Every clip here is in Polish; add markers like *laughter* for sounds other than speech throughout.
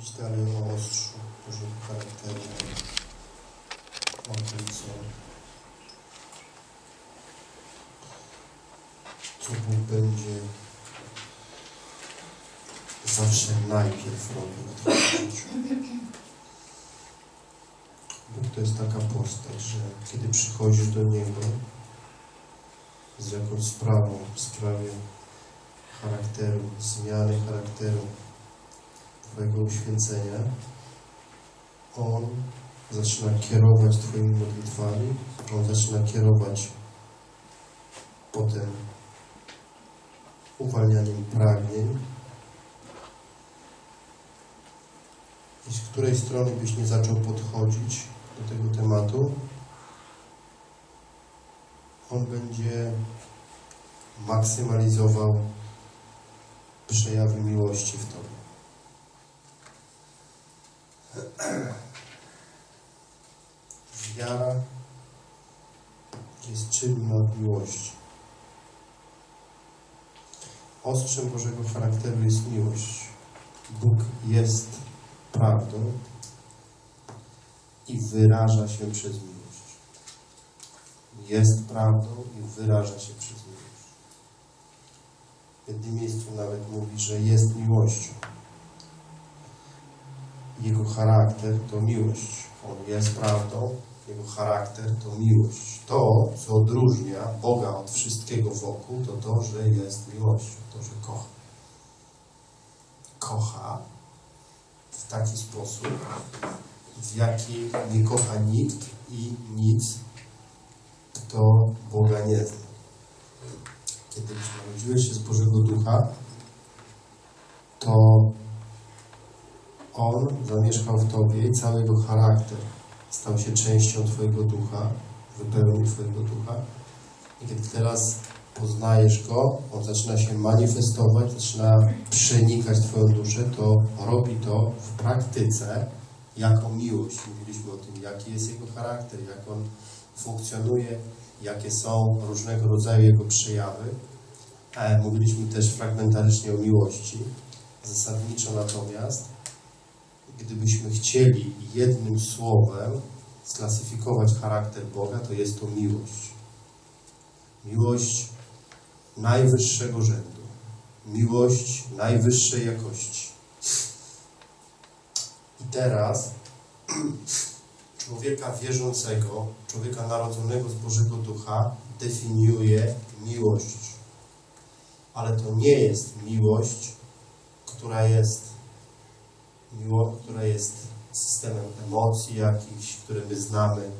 mówić dalej o ostrzu Bożego charakteru, o tym, co, co Bóg będzie zawsze najpierw robił w Twoim życiu. Bóg to jest taka postać, że kiedy przychodzisz do Niego z jakąś sprawą, w sprawie charakteru, zmiany charakteru, Twojego uświęcenia, On zaczyna kierować Twoimi modlitwami, On zaczyna kierować potem uwalnianiem pragnień. I z której strony byś nie zaczął podchodzić do tego tematu, on będzie maksymalizował przejawy miłości w Tobie. *clears throat* Wiara jest czynna miłości. Ostrzem Bożego charakteru jest miłość. Bóg jest prawdą i wyraża się przez miłość. Jest prawdą i wyraża się przez miłość. W jednym miejscu nawet mówi, że jest miłością. Jego charakter to miłość. On jest prawdą, jego charakter to miłość. To, co odróżnia Boga od wszystkiego wokół, to to, że jest miłością, to, że kocha. Kocha w taki sposób, w jaki nie kocha nikt i nic, kto Boga nie zna. Kiedy narodziłeś się z Bożego Ducha, to On zamieszkał w Tobie i cały Jego charakter stał się częścią Twojego Ducha, wypełnił Twojego Ducha. I kiedy teraz poznajesz Go, On zaczyna się manifestować, zaczyna przenikać Twoją duszę, to robi to w praktyce jako miłość. Mówiliśmy o tym, jaki jest Jego charakter, jak On funkcjonuje, jakie są różnego rodzaju Jego przejawy. E, Mówiliśmy też fragmentarycznie o miłości. Zasadniczo natomiast, gdybyśmy chcieli jednym słowem sklasyfikować charakter Boga, to jest to miłość. Miłość najwyższego rzędu. Miłość najwyższej jakości. I teraz *clears throat* człowieka wierzącego, człowieka narodzonego z Bożego Ducha definiuje miłość. Ale to nie jest miłość, która jest miło, która jest systemem emocji jakichś, które my znamy,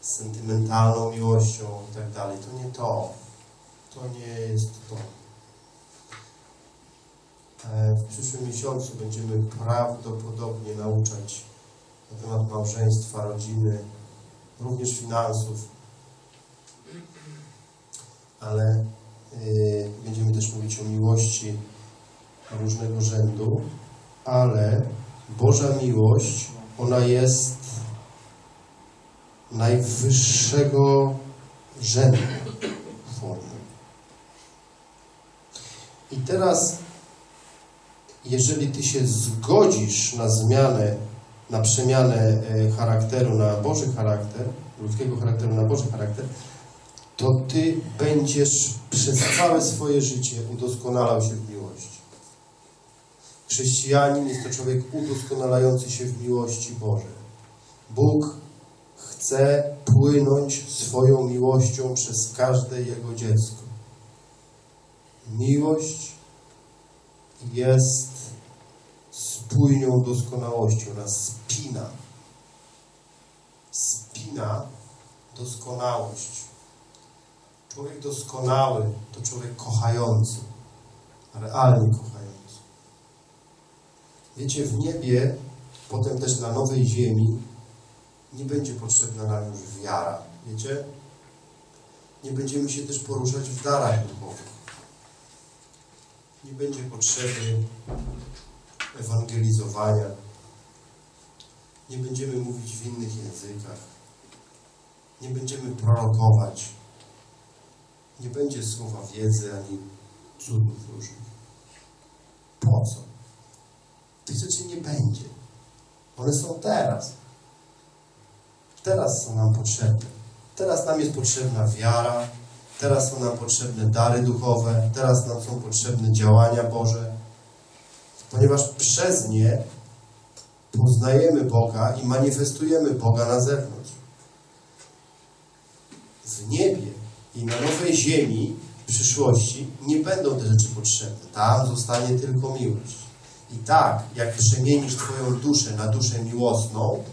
sentymentalną miłością i tak dalej. To nie to. To nie jest to. E, W przyszłym miesiącu będziemy prawdopodobnie nauczać na temat małżeństwa, rodziny, również finansów, ale y, będziemy też mówić o miłości różnego rzędu, ale Boża miłość, ona jest najwyższego rzędu formy. I teraz, jeżeli Ty się zgodzisz na zmianę, na przemianę e, charakteru na Boży charakter, ludzkiego charakteru na Boży charakter, to Ty będziesz przez całe swoje życie udoskonalał się w. Chrześcijanin jest to człowiek udoskonalający się w miłości Bożej. Bóg chce płynąć swoją miłością przez każde Jego dziecko. Miłość jest spójnią doskonałości. Ona spina. Spina doskonałość. Człowiek doskonały to człowiek kochający, realnie kochający. Wiecie, w niebie, potem też na nowej ziemi, nie będzie potrzebna nam już wiara. Wiecie? Nie będziemy się też poruszać w darach duchowych. Nie będzie potrzeby ewangelizowania. Nie będziemy mówić w innych językach. Nie będziemy prorokować. Nie będzie słowa wiedzy ani cudów różnych. Po co? Tych rzeczy nie będzie. One są teraz. Teraz są nam potrzebne. Teraz nam jest potrzebna wiara, teraz są nam potrzebne dary duchowe, teraz nam są potrzebne działania Boże, ponieważ przez nie poznajemy Boga i manifestujemy Boga na zewnątrz. W niebie i na nowej ziemi w przyszłości nie będą te rzeczy potrzebne. Tam zostanie tylko miłość. I tak, jak przemienisz Twoją duszę na duszę miłosną,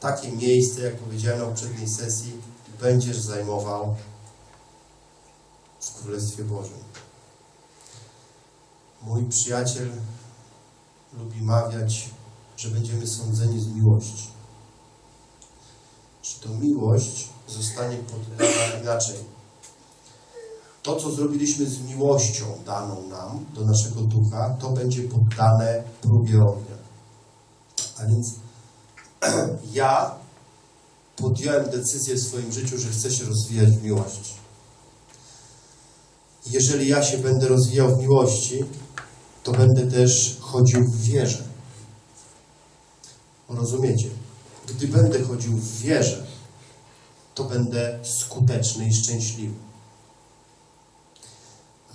takie miejsce, jak powiedziałem na poprzedniej sesji, będziesz zajmował w Królestwie Bożym. Mój przyjaciel lubi mawiać, że będziemy sądzeni z miłości. Czy to miłość zostanie poddana inaczej? To, co zrobiliśmy z miłością daną nam do naszego ducha, to będzie poddane próbie ognia. A więc *clears throat* ja podjąłem decyzję w swoim życiu, że chcę się rozwijać w miłości. Jeżeli ja się będę rozwijał w miłości, to będę też chodził w wierze. Rozumiecie? Gdy będę chodził w wierze, to będę skuteczny i szczęśliwy.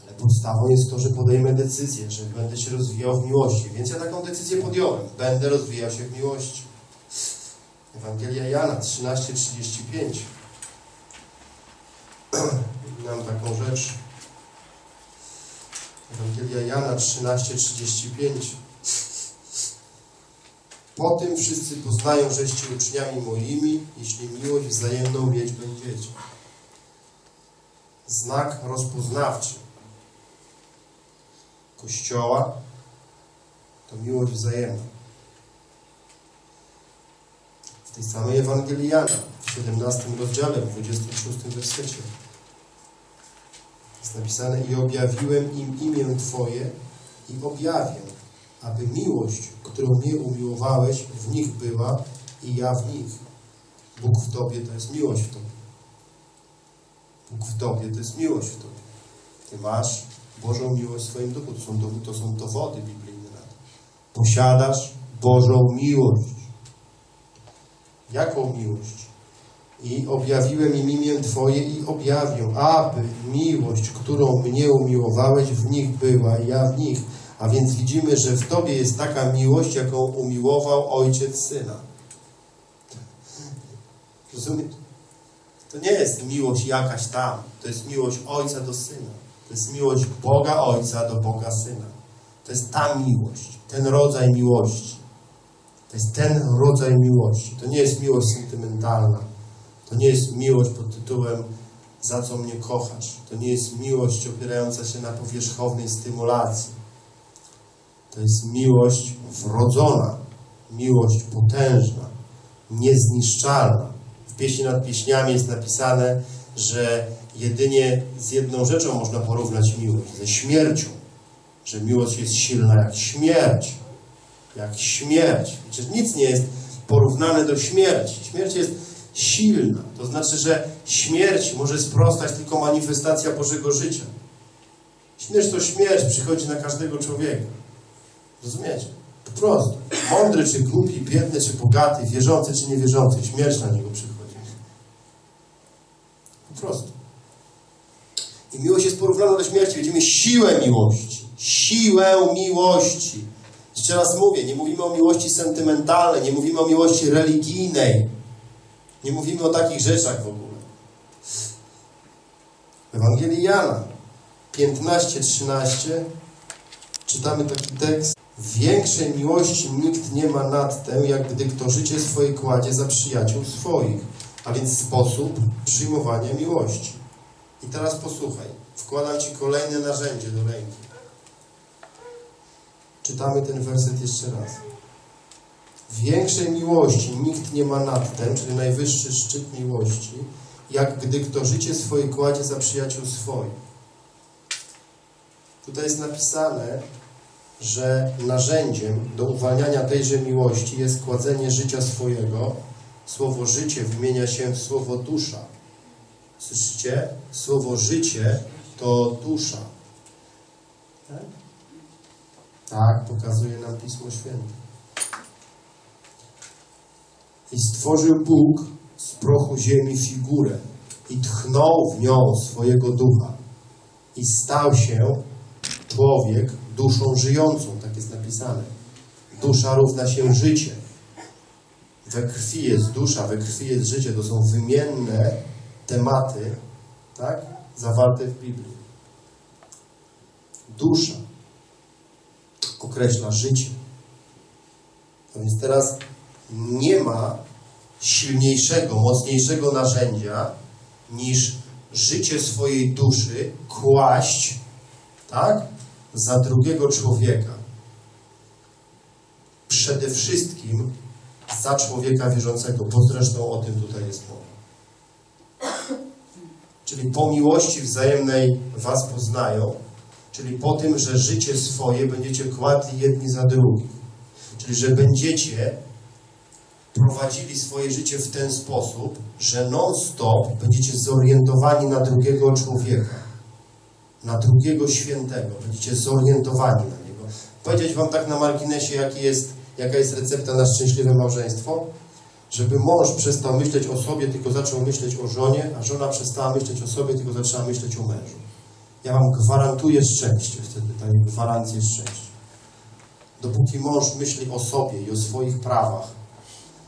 Ale podstawą jest to, że podejmę decyzję, że będę się rozwijał w miłości. Więc ja taką decyzję podjąłem. Będę rozwijał się w miłości. Ewangelia Jana 13:35. *clears throat* Mam taką rzecz. Ewangelia Jana 13:35. Po tym wszyscy poznają, żeście uczniami moimi, jeśli miłość wzajemną mieć będziecie. Znak rozpoznawczy Kościoła to miłość wzajemna. W tej samej Ewangelii Jana, w 17 rozdziale, w 26 wersecie jest napisane i objawiłem im imię Twoje i objawię, aby miłość, którą mnie umiłowałeś, w nich była i ja w nich. Bóg w Tobie to jest miłość w Tobie. Bóg w Tobie to jest miłość w Tobie. Ty masz Bożą miłość w swoim duchu. To są, to są dowody biblijne na to. Posiadasz Bożą miłość. Jaką miłość? I objawiłem im imię Twoje i objawię, aby miłość, którą mnie umiłowałeś, w nich była i ja w nich. A więc widzimy, że w Tobie jest taka miłość, jaką umiłował Ojciec Syna. Rozumiesz? To nie jest miłość jakaś tam. To jest miłość Ojca do Syna. To jest miłość Boga Ojca do Boga Syna. To jest ta miłość, ten rodzaj miłości. To jest ten rodzaj miłości. To nie jest miłość sentymentalna. To nie jest miłość pod tytułem za co mnie kochasz. To nie jest miłość opierająca się na powierzchownej stymulacji. To jest miłość wrodzona, miłość potężna, niezniszczalna. W pieśni nad pieśniami jest napisane, że jedynie z jedną rzeczą można porównać miłość, ze śmiercią. Że miłość jest silna jak śmierć. Jak śmierć. Przecież nic nie jest porównane do śmierci. Śmierć jest silna. To znaczy, że śmierć może sprostać tylko manifestacja Bożego życia. Śmierć to śmierć przychodzi na każdego człowieka. Rozumiecie? Po prostu. Mądry czy głupi, biedny czy bogaty, wierzący czy niewierzący, śmierć na niego przychodzi. Po prostu. I miłość jest porównana do śmierci. Widzimy siłę miłości. Siłę miłości. Jeszcze raz mówię, nie mówimy o miłości sentymentalnej, nie mówimy o miłości religijnej. Nie mówimy o takich rzeczach w ogóle. W Ewangelii Jana 15-13 czytamy taki tekst. Większej miłości nikt nie ma nad tym, jak gdy kto życie swoje kładzie za przyjaciół swoich, a więc sposób przyjmowania miłości. I teraz posłuchaj. Wkładam Ci kolejne narzędzie do ręki. Czytamy ten werset jeszcze raz. Większej miłości nikt nie ma nad tym, czyli najwyższy szczyt miłości, jak gdy kto życie swoje kładzie za przyjaciół swoich. Tutaj jest napisane, że narzędziem do uwalniania tejże miłości jest kładzenie życia swojego. Słowo życie wymienia się w słowo dusza. Słyszycie? Słowo życie to dusza. Tak? Tak, pokazuje nam Pismo Święte. I stworzył Bóg z prochu ziemi figurę i tchnął w nią swojego ducha. I stał się człowiek duszą żyjącą, tak jest napisane. Dusza równa się życie. We krwi jest dusza, we krwi jest życie. To są wymienne tematy, tak? Zawarte w Biblii. Dusza określa życie. A więc teraz nie ma silniejszego, mocniejszego narzędzia niż życie swojej duszy kłaść, tak, za drugiego człowieka. Przede wszystkim za człowieka wierzącego, bo zresztą o tym tutaj jest mowa. Czyli po miłości wzajemnej was poznają, czyli po tym, że życie swoje będziecie kładli jedni za drugich. Czyli, że będziecie prowadzili swoje życie w ten sposób, że non-stop będziecie zorientowani na drugiego człowieka, na drugiego świętego. Będziecie zorientowani na niego. Powiedzieć wam tak na marginesie, jaki jest, jaka jest recepta na szczęśliwe małżeństwo? Żeby mąż przestał myśleć o sobie, tylko zaczął myśleć o żonie, a żona przestała myśleć o sobie, tylko zaczęła myśleć o mężu. Ja wam gwarantuję szczęście, wtedy daję gwarancję szczęścia. Dopóki mąż myśli o sobie i o swoich prawach,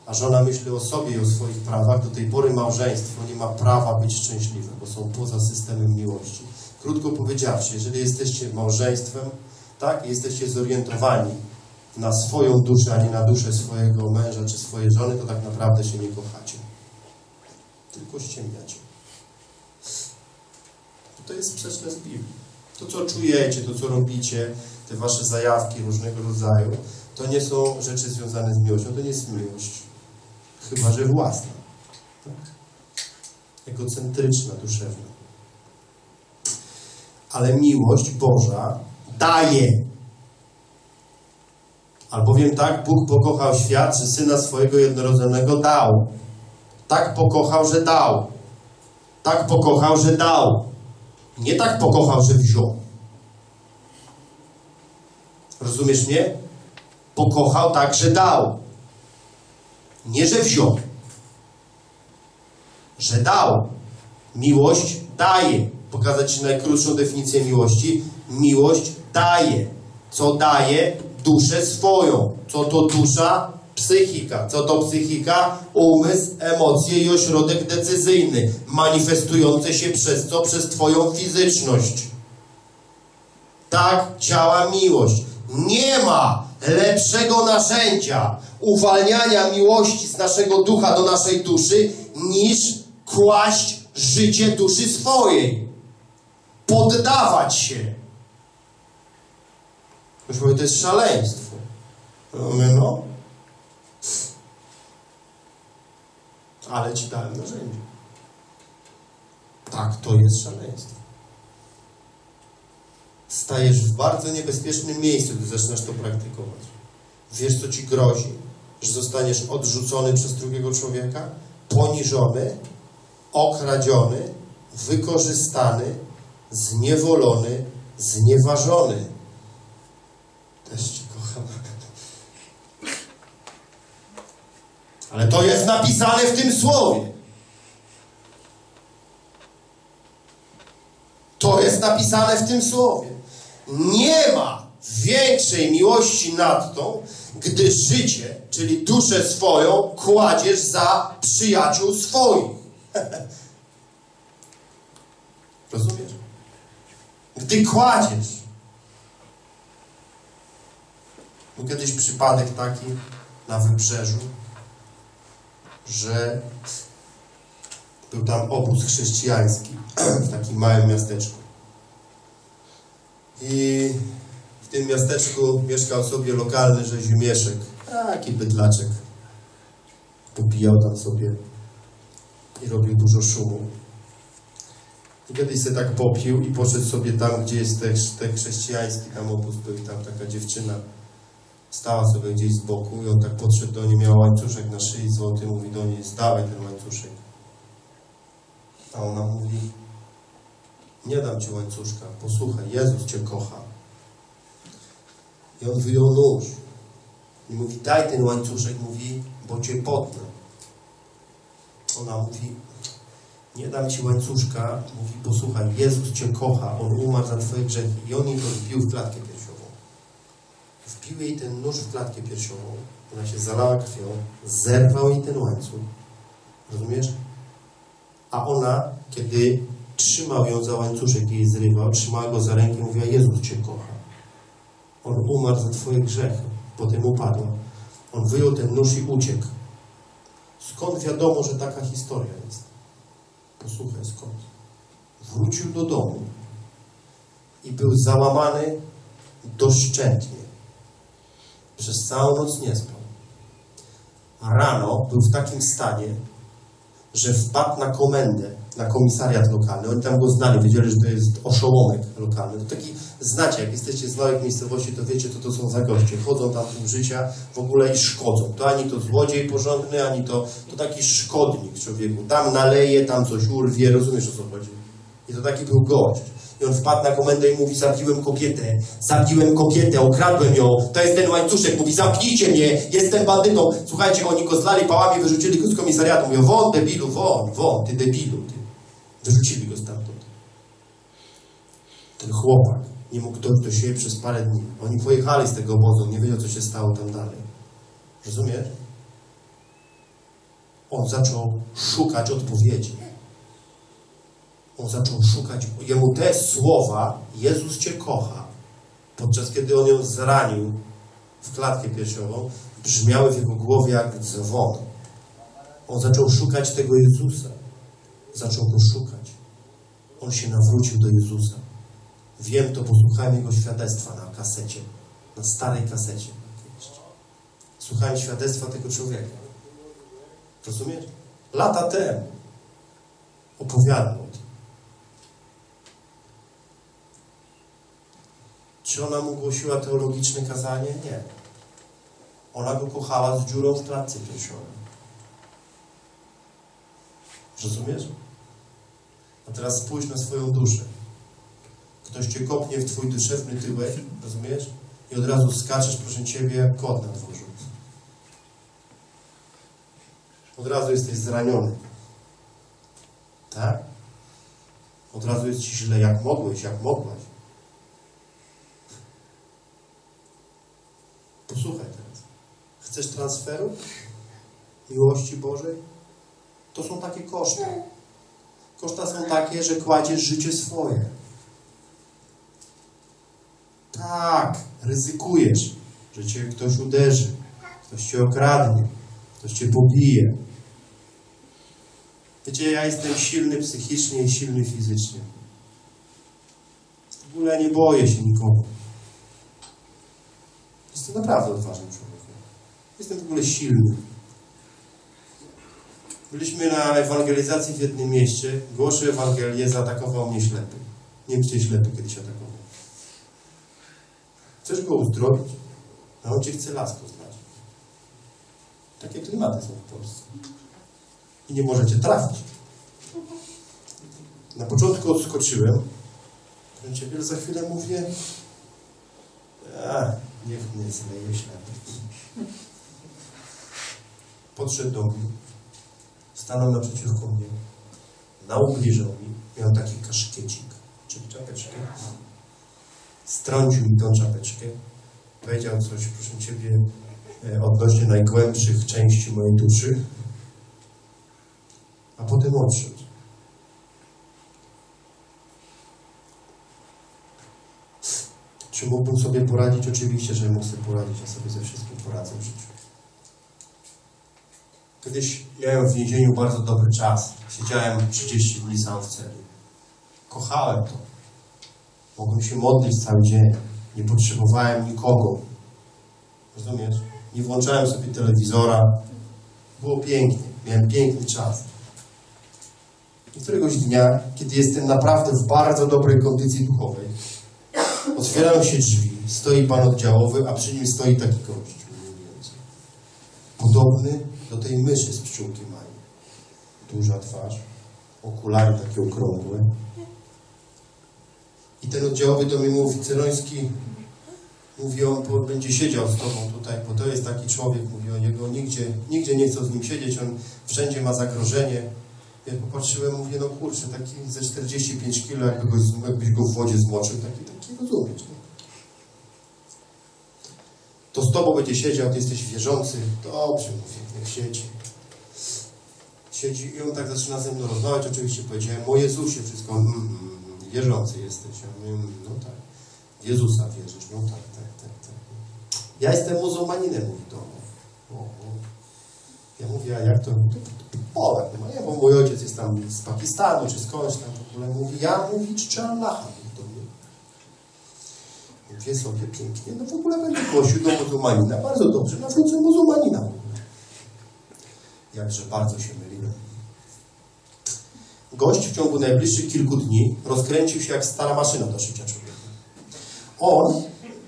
a żona myśli o sobie i o swoich prawach, do tej pory małżeństwo nie ma prawa być szczęśliwe, bo są poza systemem miłości. Krótko powiedziawszy, jeżeli jesteście małżeństwem, tak, jesteście zorientowani na swoją duszę, a nie na duszę swojego męża czy swojej żony, to tak naprawdę się nie kochacie. Tylko ściemniacie. To jest sprzeczne z Biblią. To, co czujecie, to, co robicie, te wasze zajawki różnego rodzaju, to nie są rzeczy związane z miłością. To nie jest miłość. Chyba, że własna. Tak? Egocentryczna, duszewna. Ale miłość Boża daje. Albowiem tak Bóg pokochał świat, że Syna swojego jednorodzonego dał. Tak pokochał, że dał. Tak pokochał, że dał. Nie tak pokochał, że wziął. Rozumiesz mnie? Pokochał tak, że dał. Nie, że wziął. Że dał. Miłość daje. Pokazać Ci najkrótszą definicję miłości. Miłość daje. Co daje? Duszę swoją. Co to dusza? Psychika. Co to psychika? Umysł, emocje i ośrodek decyzyjny, manifestujące się przez co? Przez Twoją fizyczność. Tak działa miłość. Nie ma lepszego narzędzia uwalniania miłości z naszego ducha do naszej duszy, niż kłaść życie duszy swojej. Poddawać się. Ktoś to jest szaleństwo. My no. Ale ci dałem narzędzie. Tak, to jest szaleństwo. Stajesz w bardzo niebezpiecznym miejscu, gdy zaczynasz to praktykować. Wiesz, co ci grozi? Że zostaniesz odrzucony przez drugiego człowieka, poniżony, okradziony, wykorzystany, zniewolony, znieważony. Też cię kocham. Ale to jest napisane w tym słowie. To jest napisane w tym słowie. Nie ma większej miłości nad tą, gdy życie, czyli duszę swoją, kładziesz za przyjaciół swoich. *laughs* Rozumiesz? Gdy kładziesz. Był kiedyś przypadek taki na wybrzeżu, że był tam obóz chrześcijański *clears throat* w takim małym miasteczku. I w tym miasteczku mieszkał sobie lokalny rzezimieszek, taki bydlaczek. Popijał tam sobie i robił dużo szumu. I kiedyś się tak popił i poszedł sobie tam, gdzie jest ten, chrześcijański tam obóz był i tam taka dziewczyna stała sobie gdzieś z boku i on tak podszedł do niej, miała łańcuszek na szyi złoty, mówi do niej, zdawaj ten łańcuszek. A ona mówi, nie dam ci łańcuszka, posłuchaj, Jezus cię kocha. I on wyjął nóż. I mówi, daj ten łańcuszek, mówi, bo cię potnę. Ona mówi, nie dam ci łańcuszka. Mówi, posłuchaj, Jezus cię kocha, On umarł za twoje grzechy. I on jej to wbił w klatkę Wbił jej ten nóż w klatkę piersiową. Ona się zalała krwią, zerwał jej ten łańcuch. Rozumiesz? A ona, kiedy trzymał ją za łańcuszek i jej zrywał, trzymała go za rękę i mówiła, Jezus cię kocha. On umarł za twoje grzechy. Potem upadła. On wyjął ten nóż i uciekł. Skąd wiadomo, że taka historia jest? Posłuchaj, skąd? Wrócił do domu i był załamany doszczętnie. Przez całą noc nie spał. Rano był w takim stanie, że wpadł na komendę, na komisariat lokalny. Oni tam go znali, wiedzieli, że to jest oszołomek lokalny. To taki, znacie, jak jesteście z małych miejscowości, to wiecie, to to są za goście. Chodzą tam tym życia w ogóle i szkodzą. To ani to złodziej porządny, ani to, to taki szkodnik człowieku. Tam naleje, tam coś urwie, rozumiesz o co chodzi. I to taki był gość. I on wpadł na komendę i mówi, zabiłem kobietę, zabiłem kobietę, okradłem ją, to jest ten łańcuszek. Mówi, zamknijcie mnie, jestem bandytą. Słuchajcie, oni go zlali pałami, wyrzucili go z komisariatu. Mówią, won, debilu, won, won, ty debilu, ty. Wyrzucili go stamtąd. Ten chłopak nie mógł dojść do siebie przez parę dni. Oni pojechali z tego obozu, nie wiedział, co się stało tam dalej. Rozumiesz? On zaczął szukać odpowiedzi. On zaczął szukać, jemu te słowa, Jezus Cię kocha, podczas kiedy on ją zranił w klatkę piersiową, brzmiały w jego głowie jak dzwon. On zaczął szukać tego Jezusa. Zaczął go szukać. On się nawrócił do Jezusa. Wiem to, posłuchałem jego świadectwa na kasecie, na starej kasecie. Słuchałem świadectwa tego człowieka. Rozumiesz? Lata temu opowiadał o tym. Czy ona mu głosiła teologiczne kazanie? Nie. Ona go kochała z dziurą w klatce piersiowej. Rozumiesz? A teraz spójrz na swoją duszę. Ktoś cię kopnie w twój duszewny tyłek, rozumiesz? I od razu skaczesz, proszę ciebie, jak kot na dworzu. Od razu jesteś zraniony. Tak? Od razu jest ci źle, jak mogłeś, jak mogłaś. Posłuchaj teraz. Chcesz transferu? Miłości Bożej? To są takie koszty. Koszta są takie, że kładziesz życie swoje. Tak, ryzykujesz, że cię ktoś uderzy, ktoś cię okradnie, ktoś cię pobije. Wiecie, ja jestem silny psychicznie i silny fizycznie. W ogóle nie boję się nikogo. Jestem naprawdę odważnym człowiekiem. Jestem w ogóle silny. Byliśmy na ewangelizacji w jednym mieście. Głoszę Ewangelię, zaatakował mnie ślepy. Nie wiem, czy ślepy kiedyś atakował. Chcesz go uzdrowić? A on cię chce las poznać. Takie klimaty są w Polsce. I nie możecie trafić. Na początku odskoczyłem. Ciebie za chwilę mówię, a, niech mnie zleje ślepy. Podszedł do mnie, stanął naprzeciwko mnie, naubliżał mi, miał taki kaszkiecik, czyli czapeczkę. Strącił mi tą czapeczkę, powiedział coś, proszę Ciebie, e, odnośnie najgłębszych części mojej duszy, a potem odszedł. Czy mógłbym sobie poradzić? Oczywiście, że mógł sobie poradzić. Ja sobie ze wszystkim poradzę w życiu. Kiedyś miałem w więzieniu bardzo dobry czas. Siedziałem 30 dni sam w celi. Kochałem to. Mogłem się modlić cały dzień. Nie potrzebowałem nikogo. Rozumiesz? Nie włączałem sobie telewizora. Było pięknie. Miałem piękny czas. I któregoś dnia, kiedy jestem naprawdę w bardzo dobrej kondycji duchowej, otwierają się drzwi, stoi pan oddziałowy, a przy nim stoi taki gość. Podobny do tej myszy z pszczółki Maji. Duża twarz, okulary takie okrągłe. I ten oddziałowy do mnie mówi, Celoński, Mówi, on będzie siedział z tobą tutaj, bo to jest taki człowiek, mówi o niego, nigdzie, nigdzie nie chcą z nim siedzieć, on wszędzie ma zagrożenie. Ja popatrzyłem, mówię, no kurczę, taki ze 45 kilo, jakby go, jakbyś go w wodzie zmoczył, taki, taki rozumiesz, nie? To z tobą będzie siedział, ty jesteś wierzący. Dobrze, mówię, niech siedzi. Siedzi i on tak zaczyna ze mną rozmawiać, oczywiście powiedziałem, o Jezusie wszystko, mm, mm, mm, wierzący jesteś. Ja mówię, mm, no tak. Jezusa wierzysz, no tak, tak, tak, tak. Ja jestem muzułmaninem, mówi to. Ja mówię, a jak to? Polak, no nie, bo mój ojciec jest tam z Pakistanu, czy skądś tam w ogóle. Mówi, ja mówi czczę Allaha. Mówię sobie pięknie, no w ogóle będę głosił do muzułmanina. Bardzo dobrze, nawrócę muzułmanina w ogóle. Jakże bardzo się myliłem. Gość w ciągu najbliższych kilku dni rozkręcił się jak stara maszyna do szycia człowieka. On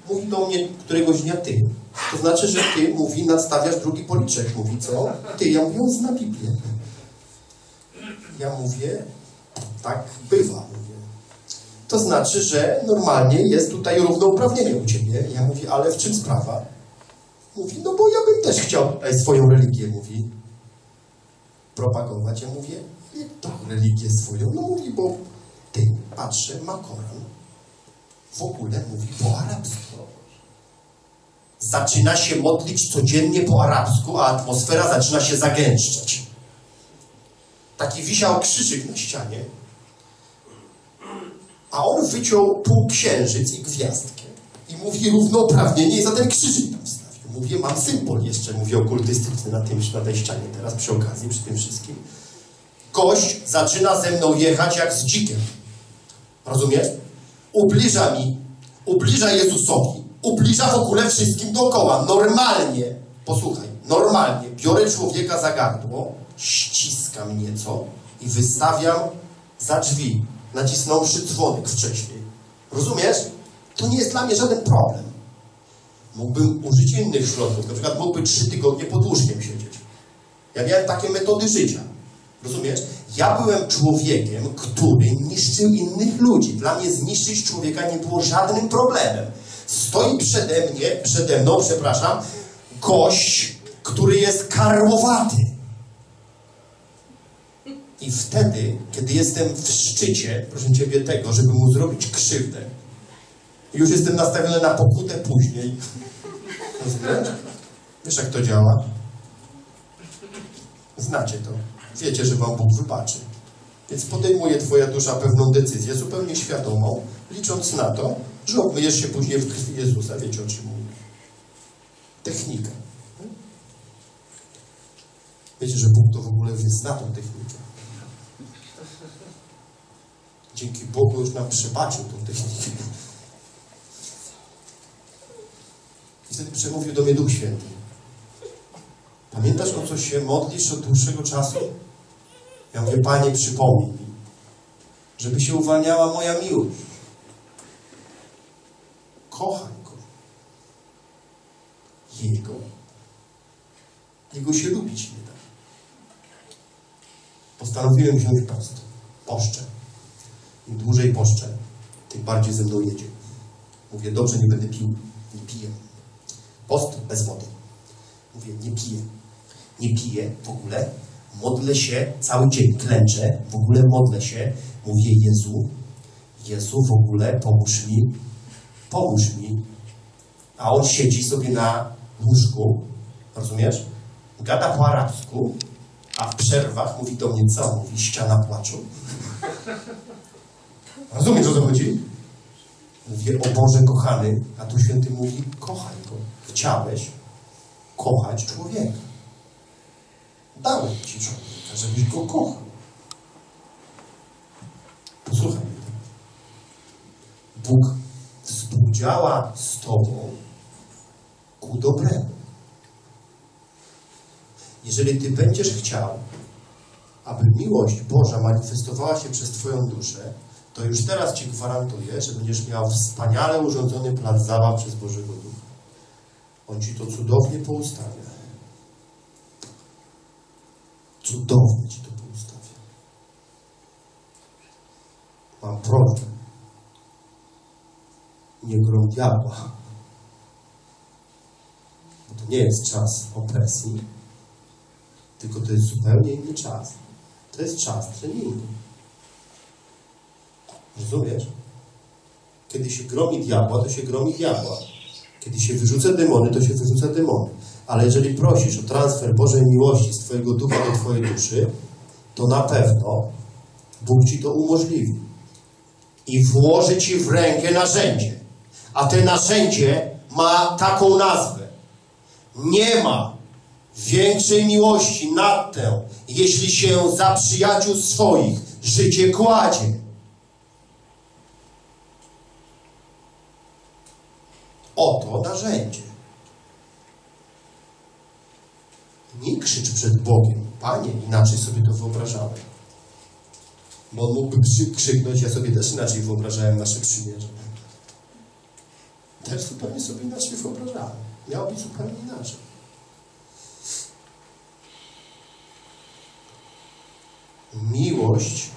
mówi do mnie któregoś dnia ty. To znaczy, że ty, mówi, nadstawiasz drugi policzek. Mówi, co? Ty, ja mówię, on zna Biblię. Ja mówię, tak bywa, mówię. To znaczy, że normalnie jest tutaj równouprawnienie u ciebie. Ja mówię, ale w czym sprawa? Mówi, no bo ja bym też chciał tutaj swoją religię, mówi, propagować. Ja mówię, to religię swoją? No mówi, bo ty, patrzę, ma Koran. W ogóle mówi po arabsku. Zaczyna się modlić codziennie po arabsku, a atmosfera zaczyna się zagęszczać. Taki wisiał krzyżyk na ścianie, a on wyciął półksiężyc i gwiazdkę. I mówi równouprawnienie i za ten krzyżyk tam wstawił. Mówię, mam symbol jeszcze, mówię okultystyczny na, tym, na tej ścianie teraz przy okazji, przy tym wszystkim. Gość zaczyna ze mną jechać jak z dzikiem. Rozumiesz? Ubliża mi, ubliża Jezusowi, ubliża w ogóle wszystkim dookoła. Normalnie, posłuchaj, normalnie biorę człowieka za gardło, ściskam nieco i wystawiam za drzwi, nacisnąwszy dzwonek wcześniej. Rozumiesz? To nie jest dla mnie żaden problem. Mógłbym użyć innych środków, na przykład mógłby trzy tygodnie pod łóżkiem siedzieć. Ja miałem takie metody życia. Rozumiesz? Ja byłem człowiekiem, który niszczył innych ludzi. Dla mnie zniszczyć człowieka nie było żadnym problemem. Stoi przede mnie, przede mną, przepraszam, gość, który jest karłowaty. I wtedy, kiedy jestem w szczycie, proszę Ciebie, tego, żeby mu zrobić krzywdę, już jestem nastawiony na pokutę później. Rozumiesz? Wiesz, jak to działa? Znacie to. Wiecie, że Wam Bóg wybaczy. Więc podejmuje Twoja dusza pewną decyzję, zupełnie świadomą, licząc na to, że obmyjesz się później w krwi Jezusa. Wiecie, o czym mówię. Technika. Wiecie, że Bóg to w ogóle zna tą technikę. Dzięki Bogu już nam przebaczył tą technikę. I wtedy przemówił do mnie Duch Święty. Pamiętasz, o co się modlisz od dłuższego czasu? Ja mówię, Panie, przypomnij mi, żeby się uwalniała moja miłość. Kocham Go. Jego. Jego się lubić nie da. Postanowiłem wziąć post. Poszczę. Im dłużej poszczę, tym bardziej ze mną jedzie. Mówię, dobrze, nie będę pił. Nie piję. Post bez wody. Mówię, nie piję. Nie piję w ogóle. Modlę się cały dzień, klęczę. W ogóle modlę się. Mówię, Jezu, Jezu, w ogóle pomóż mi. Pomóż mi. A on siedzi sobie na łóżku, rozumiesz? Gada po arabsku, a w przerwach mówi do mnie co? Mówi ściana płaczu. Rozumiesz, o co chodzi? Mówię, o Boże kochany, a tu święty mówi, kochaj go. Chciałeś kochać człowieka. Dałem ci człowieka, żebyś go kochał. Posłuchaj. Bóg współdziała z Tobą ku dobremu. Jeżeli Ty będziesz chciał, aby miłość Boża manifestowała się przez Twoją duszę, to już teraz Ci gwarantuję, że będziesz miał wspaniale urządzony plac zabaw przez Bożego Ducha. On Ci to cudownie poustawia. Cudownie Ci to poustawia. Mam prośbę. Nie grom diabła, nie jest czas opresji, tylko to jest zupełnie inny czas. To jest czas treningu. Rozumiesz? Kiedy się gromi diabła, to się gromi diabła. Kiedy się wyrzuca demony, to się wyrzuca demony. Ale jeżeli prosisz o transfer Bożej miłości z Twojego ducha do Twojej duszy, to na pewno Bóg Ci to umożliwi. I włoży Ci w rękę narzędzie. A te narzędzie ma taką nazwę. Nie ma większej miłości nad tę, jeśli się za przyjaciół swoich życie kładzie. Oto narzędzie. Nie krzycz przed Bogiem, Panie, inaczej sobie to wyobrażałem. Bo on mógłby krzy- krzyknąć, ja sobie też inaczej wyobrażałem nasze przymierze. Też zupełnie sobie inaczej wyobrażałem. Miało być zupełnie inaczej. Miłość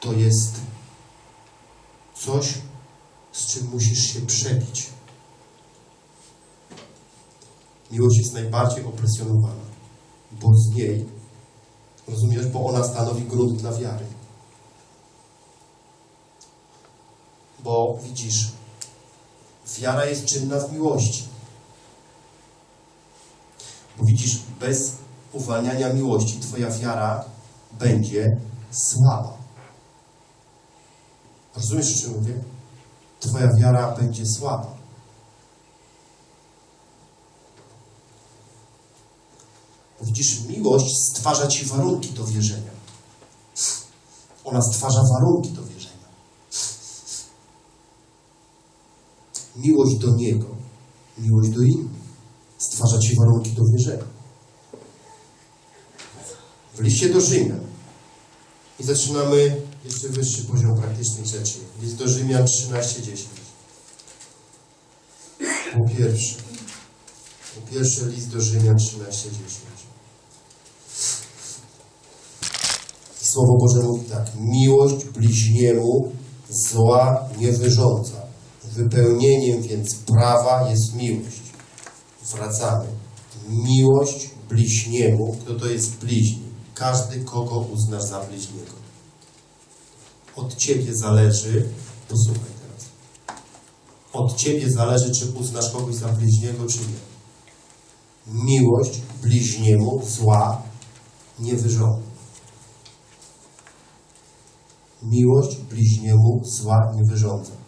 to jest coś, z czym musisz się przebić. Miłość jest najbardziej opresjonowana, bo z niej, rozumiesz, bo ona stanowi grunt dla wiary. Bo widzisz, wiara jest czynna w miłości. Bo widzisz, bez uwalniania miłości Twoja wiara będzie słaba. Rozumiesz, o czym mówię? Twoja wiara będzie słaba. Bo widzisz, miłość stwarza Ci warunki do wierzenia. Ona stwarza warunki do wierzenia. Miłość do Niego, miłość do innych stwarza Ci warunki do wierzenia. W liście do Rzymian i zaczynamy jeszcze wyższy poziom praktycznych rzeczy. List do Rzymian 13:10. Po pierwsze, po pierwsze list do Rzymian 13:10. I Słowo Boże mówi tak. Miłość bliźniemu zła nie wyrządza. Wypełnieniem więc prawa jest miłość. Wracamy. Miłość bliźniemu, kto to jest bliźni? Każdy, kogo uznasz za bliźniego. Od Ciebie zależy, posłuchaj teraz, od Ciebie zależy, czy uznasz kogoś za bliźniego, czy nie. Miłość bliźniemu zła nie wyrządza. Miłość bliźniemu zła nie wyrządza.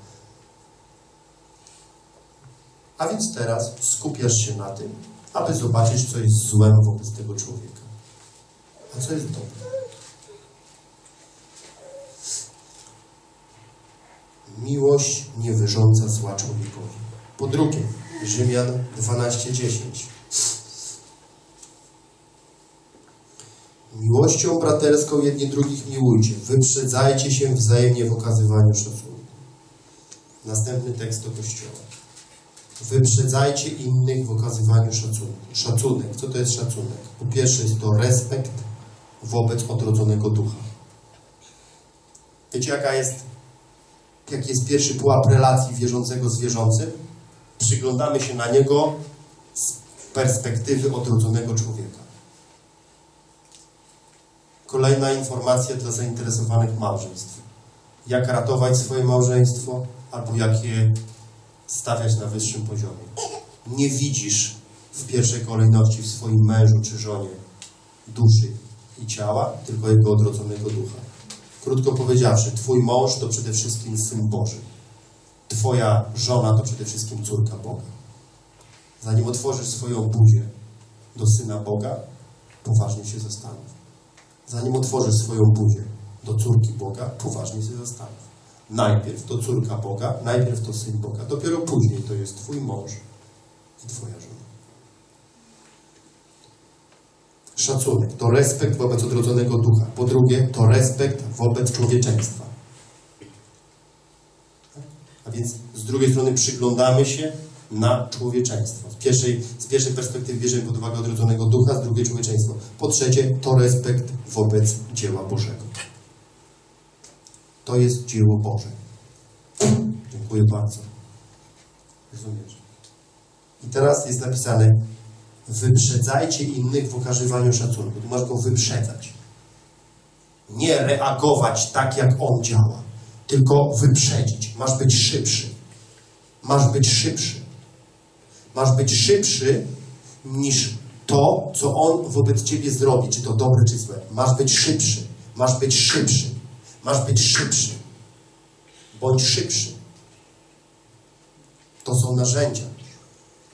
A więc teraz skupiasz się na tym, aby zobaczyć, co jest złem wobec tego człowieka. A co jest dobre? Miłość nie wyrządza zła człowiekowi. Po drugie, Rzymian 12:10. Miłością braterską jedni drugich miłujcie. Wyprzedzajcie się wzajemnie w okazywaniu szacunku. Następny tekst do Kościoła. Wyprzedzajcie innych w okazywaniu szacunku. Szacunek. Co to jest szacunek? Po pierwsze jest to respekt wobec odrodzonego ducha. Wiecie jaka jest, jaki jest pierwszy pułap relacji wierzącego z wierzącym? Przyglądamy się na niego z perspektywy odrodzonego człowieka. Kolejna informacja dla zainteresowanych małżeństw. Jak ratować swoje małżeństwo, albo jak je stawiać na wyższym poziomie. Nie widzisz w pierwszej kolejności w swoim mężu czy żonie duszy i ciała, tylko jego odrodzonego ducha. Krótko powiedziawszy, Twój mąż to przede wszystkim Syn Boży. Twoja żona to przede wszystkim córka Boga. Zanim otworzysz swoją buzię do Syna Boga, poważnie się zastanów. Zanim otworzysz swoją buzię do córki Boga, poważnie się zastanów. Najpierw to córka Boga, najpierw to Syn Boga. Dopiero później to jest Twój mąż i Twoja żona. Szacunek to respekt wobec odrodzonego ducha. Po drugie, to respekt wobec człowieczeństwa. A więc z drugiej strony przyglądamy się na człowieczeństwo. Z pierwszej, z pierwszej perspektywy bierzemy pod uwagę odrodzonego ducha, z drugiej człowieczeństwo. Po trzecie, to respekt wobec dzieła Bożego. To jest dzieło Boże. Dziękuję bardzo. Rozumiesz? I teraz jest napisane, wyprzedzajcie innych w okazywaniu szacunku. Tu masz go wyprzedzać. Nie reagować tak, jak on działa, tylko wyprzedzić. Masz być szybszy. Masz być szybszy. Masz być szybszy niż to, co on wobec ciebie zrobi, czy to dobre, czy złe. Masz być szybszy. Masz być szybszy. Masz być szybszy. Bądź szybszy. To są narzędzia.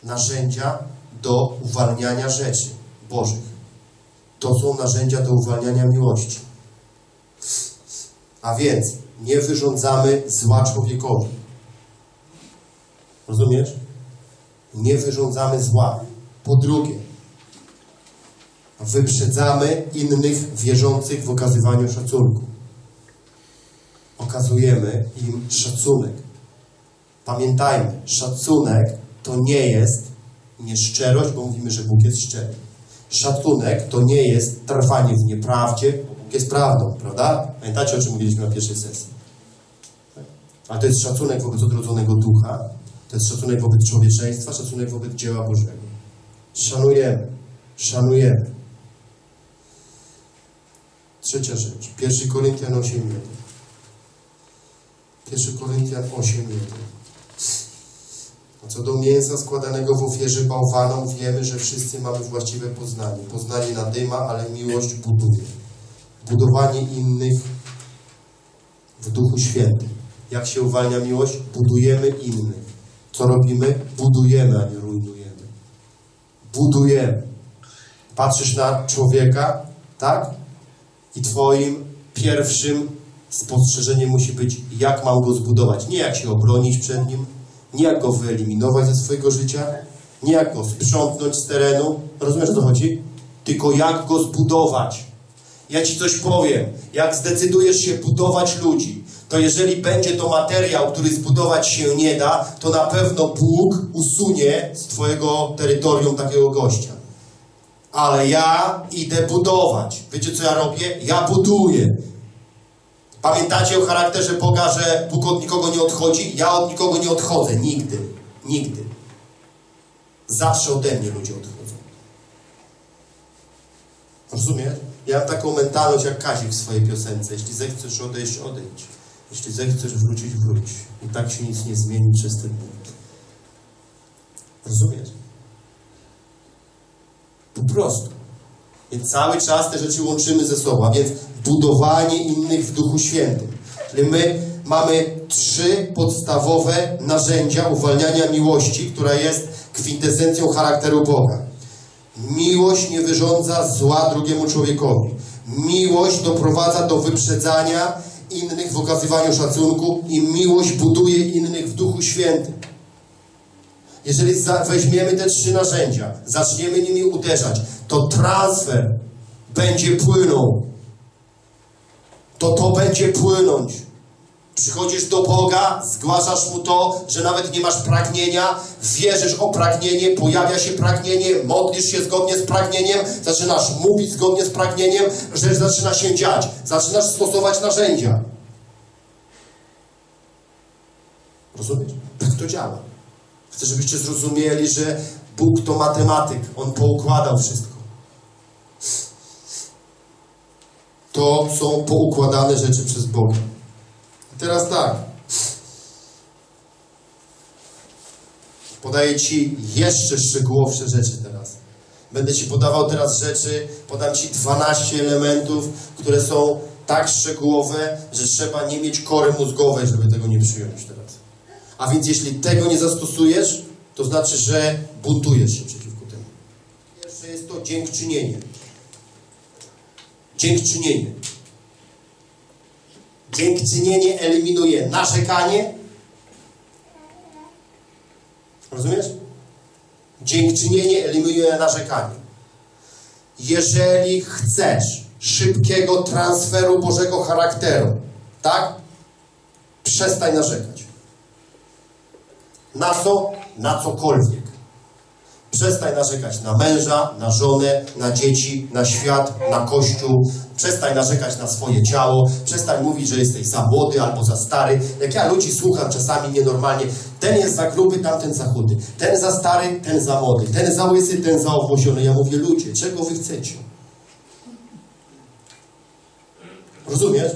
Narzędzia do uwalniania rzeczy Bożych. To są narzędzia do uwalniania miłości. A więc nie wyrządzamy zła człowiekowi. Rozumiesz? Nie wyrządzamy zła. Po drugie, wyprzedzamy innych wierzących w okazywaniu szacunku. Okazujemy im szacunek. Pamiętajmy, szacunek to nie jest nieszczerość, bo mówimy, że Bóg jest szczery. Szacunek to nie jest trwanie w nieprawdzie, bo Bóg jest prawdą, prawda? Pamiętacie, o czym mówiliśmy na pierwszej sesji? A to jest szacunek wobec odrodzonego ducha, to jest szacunek wobec człowieczeństwa, szacunek wobec dzieła Bożego. Szanujemy, szanujemy. Trzecia rzecz. 1 Koryntian 8.1. 1 Koryntian 8.1. A co do mięsa składanego w ofierze bałwanom, wiemy, że wszyscy mamy właściwe poznanie. Poznanie nadyma, ale miłość buduje. Budowanie innych w Duchu Świętym. Jak się uwalnia miłość? Budujemy innych. Co robimy? Budujemy, a nie rujnujemy. Budujemy. Patrzysz na człowieka, tak? I twoim pierwszym spostrzeżeniem musi być, jak mam go zbudować. Nie jak się obronić przed nim, nie jak go wyeliminować ze swojego życia, nie jak go sprzątnąć z terenu. Rozumiesz, o co chodzi? Tylko jak go zbudować. Ja ci coś powiem. Jak zdecydujesz się budować ludzi, to jeżeli będzie to materiał, który zbudować się nie da, to na pewno Bóg usunie z twojego terytorium takiego gościa. Ale ja idę budować. Wiecie, co ja robię? Ja buduję. Pamiętacie o charakterze Boga, że Bóg od nikogo nie odchodzi? Ja od nikogo nie odchodzę. Nigdy. Nigdy. Zawsze ode mnie ludzie odchodzą. Rozumiesz? Ja mam taką mentalność jak Kazik w swojej piosence. Jeśli zechcesz odejść, odejdź. Jeśli zechcesz wrócić, wróć. I tak się nic nie zmieni przez ten punkt. Rozumiesz? Po prostu. Więc cały czas te rzeczy łączymy ze sobą, a więc budowanie innych w Duchu Świętym. Czyli my mamy trzy podstawowe narzędzia uwalniania miłości, która jest kwintesencją charakteru Boga. Miłość nie wyrządza zła drugiemu człowiekowi. Miłość doprowadza do wyprzedzania innych w okazywaniu szacunku i miłość buduje innych w Duchu Świętym. Jeżeli weźmiemy te trzy narzędzia, zaczniemy nimi uderzać, to transfer będzie płynął. To to będzie płynąć. Przychodzisz do Boga, zgłaszasz Mu to, że nawet nie masz pragnienia, wierzysz o pragnienie, pojawia się pragnienie, modlisz się zgodnie z pragnieniem, zaczynasz mówić zgodnie z pragnieniem, rzecz zaczyna się dziać. Zaczynasz stosować narzędzia. Rozumiesz? Tak to działa. Chcę, żebyście zrozumieli, że Bóg to matematyk. On poukładał wszystko. To są poukładane rzeczy przez Boga. I teraz tak. Podaję Ci jeszcze szczegółowsze rzeczy teraz. Będę Ci podawał teraz rzeczy, podam Ci 12 elementów, które są tak szczegółowe, że trzeba nie mieć kory mózgowej, żeby tego nie przyjąć teraz. A więc jeśli tego nie zastosujesz, to znaczy, że buntujesz się przeciwko temu. Pierwsze jest to dziękczynienie. Dziękczynienie. Dziękczynienie eliminuje narzekanie. Rozumiesz? Dziękczynienie eliminuje narzekanie. Jeżeli chcesz szybkiego transferu Bożego charakteru, tak? Przestań narzekać. Na co? Na cokolwiek. Przestań narzekać na męża, na żonę, na dzieci, na świat, na kościół. Przestań narzekać na swoje ciało. Przestań mówić, że jesteś za młody albo za stary. Jak ja ludzi słucham czasami nienormalnie, ten jest za gruby, tamten za chudy. Ten za stary, ten za młody. Ten za łysy, ten za owłosiony. Ja mówię, ludzie, czego wy chcecie? Rozumiesz?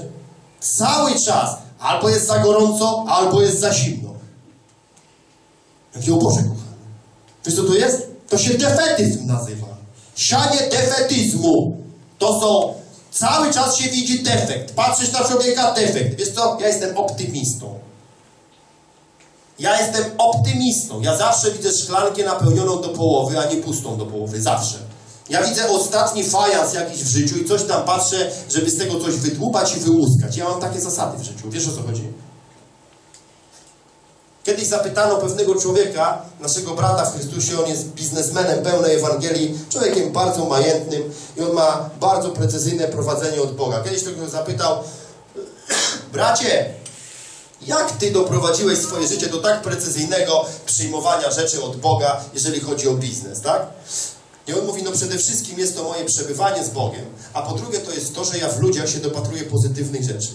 Cały czas albo jest za gorąco, albo jest za zimno. Jakie Boże kochany. Wiesz co to jest? To się defetyzm nazywa. Sianie defetyzmu. To są... Cały czas się widzi defekt. Patrzysz na człowieka, defekt. Wiesz co? Ja jestem optymistą. Ja jestem optymistą. Ja zawsze widzę szklankę napełnioną do połowy, a nie pustą do połowy. Zawsze. Ja widzę ostatni fajans jakiś w życiu i coś tam patrzę, żeby z tego coś wydłubać i wyłuskać. Ja mam takie zasady w życiu. Wiesz o co chodzi? Kiedyś zapytano pewnego człowieka, naszego brata w Chrystusie, on jest biznesmenem pełnej Ewangelii, człowiekiem bardzo majętnym i on ma bardzo precyzyjne prowadzenie od Boga. Kiedyś to go zapytał, *clears throat* bracie, jak ty doprowadziłeś swoje życie do tak precyzyjnego przyjmowania rzeczy od Boga, jeżeli chodzi o biznes, tak? I on mówi, no przede wszystkim jest to moje przebywanie z Bogiem, a po drugie to jest to, że ja w ludziach się dopatruję pozytywnych rzeczy.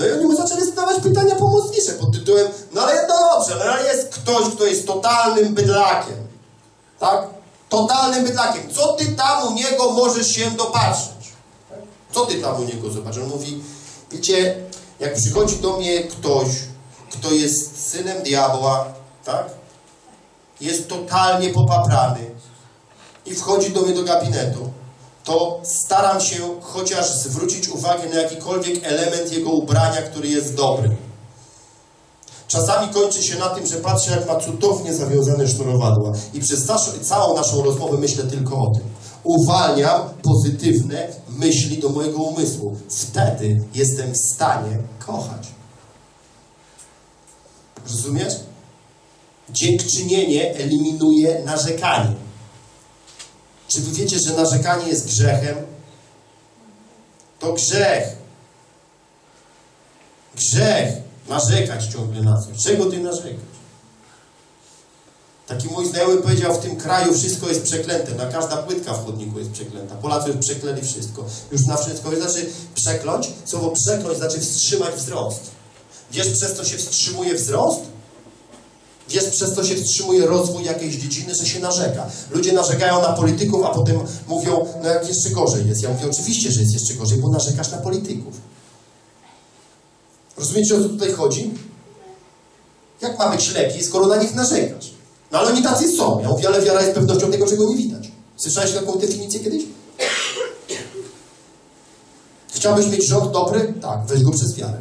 No i oni mu zaczęli zadawać pytania pomocnicze pod tytułem, no ale no dobrze, ale jest ktoś, kto jest totalnym bydlakiem. Tak? Totalnym bydlakiem. Co ty tam u niego możesz się dopatrzeć? Co ty tam u niego zobaczysz? On mówi, wiecie, jak przychodzi do mnie ktoś, kto jest synem diabła, tak? Jest totalnie popaprany i wchodzi do mnie do gabinetu, to staram się chociaż zwrócić uwagę na jakikolwiek element jego ubrania, który jest dobry. Czasami kończy się na tym, że patrzę, jak ma cudownie zawiązane sznurowadła i przez całą naszą rozmowę myślę tylko o tym. Uwalniam pozytywne myśli do mojego umysłu. Wtedy jestem w stanie kochać. Rozumiesz? Dziękczynienie eliminuje narzekanie. Czy wy wiecie, że narzekanie jest grzechem? To grzech. Grzech. Narzekać ciągle na coś. Czego ty narzekasz? Taki mój znajomy powiedział, w tym kraju wszystko jest przeklęte. Na każda płytka w chodniku jest przeklęta. Polacy przeklęli wszystko. Już na wszystko. Znaczy przekląć? Słowo przekląć znaczy wstrzymać wzrost. Wiesz, przez co się wstrzymuje wzrost? Jest przez to się wstrzymuje rozwój jakiejś dziedziny, że się narzeka. Ludzie narzekają na polityków, a potem mówią, no jak jeszcze gorzej jest. Ja mówię, oczywiście, że jest jeszcze gorzej, bo narzekasz na polityków. Rozumiecie, o co tutaj chodzi? Jak ma być lepiej, skoro na nich narzekasz? No ale oni tacy są. Ja mówię, ale wiara jest pewnością tego, czego nie widać. Słyszałeś taką definicję kiedyś? Chciałbyś mieć rząd dobry? Tak, weź go przez wiarę.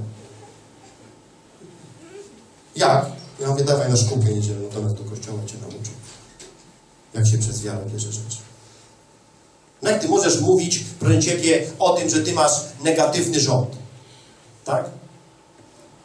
Jak? Ja mówię, dawaj na szkółkę niedzielę, natomiast do kościoła cię nauczę. Jak się przez wiarę bierze rzeczy. No jak ty możesz mówić, proszę Ciebie, o tym, że ty masz negatywny rząd? Tak?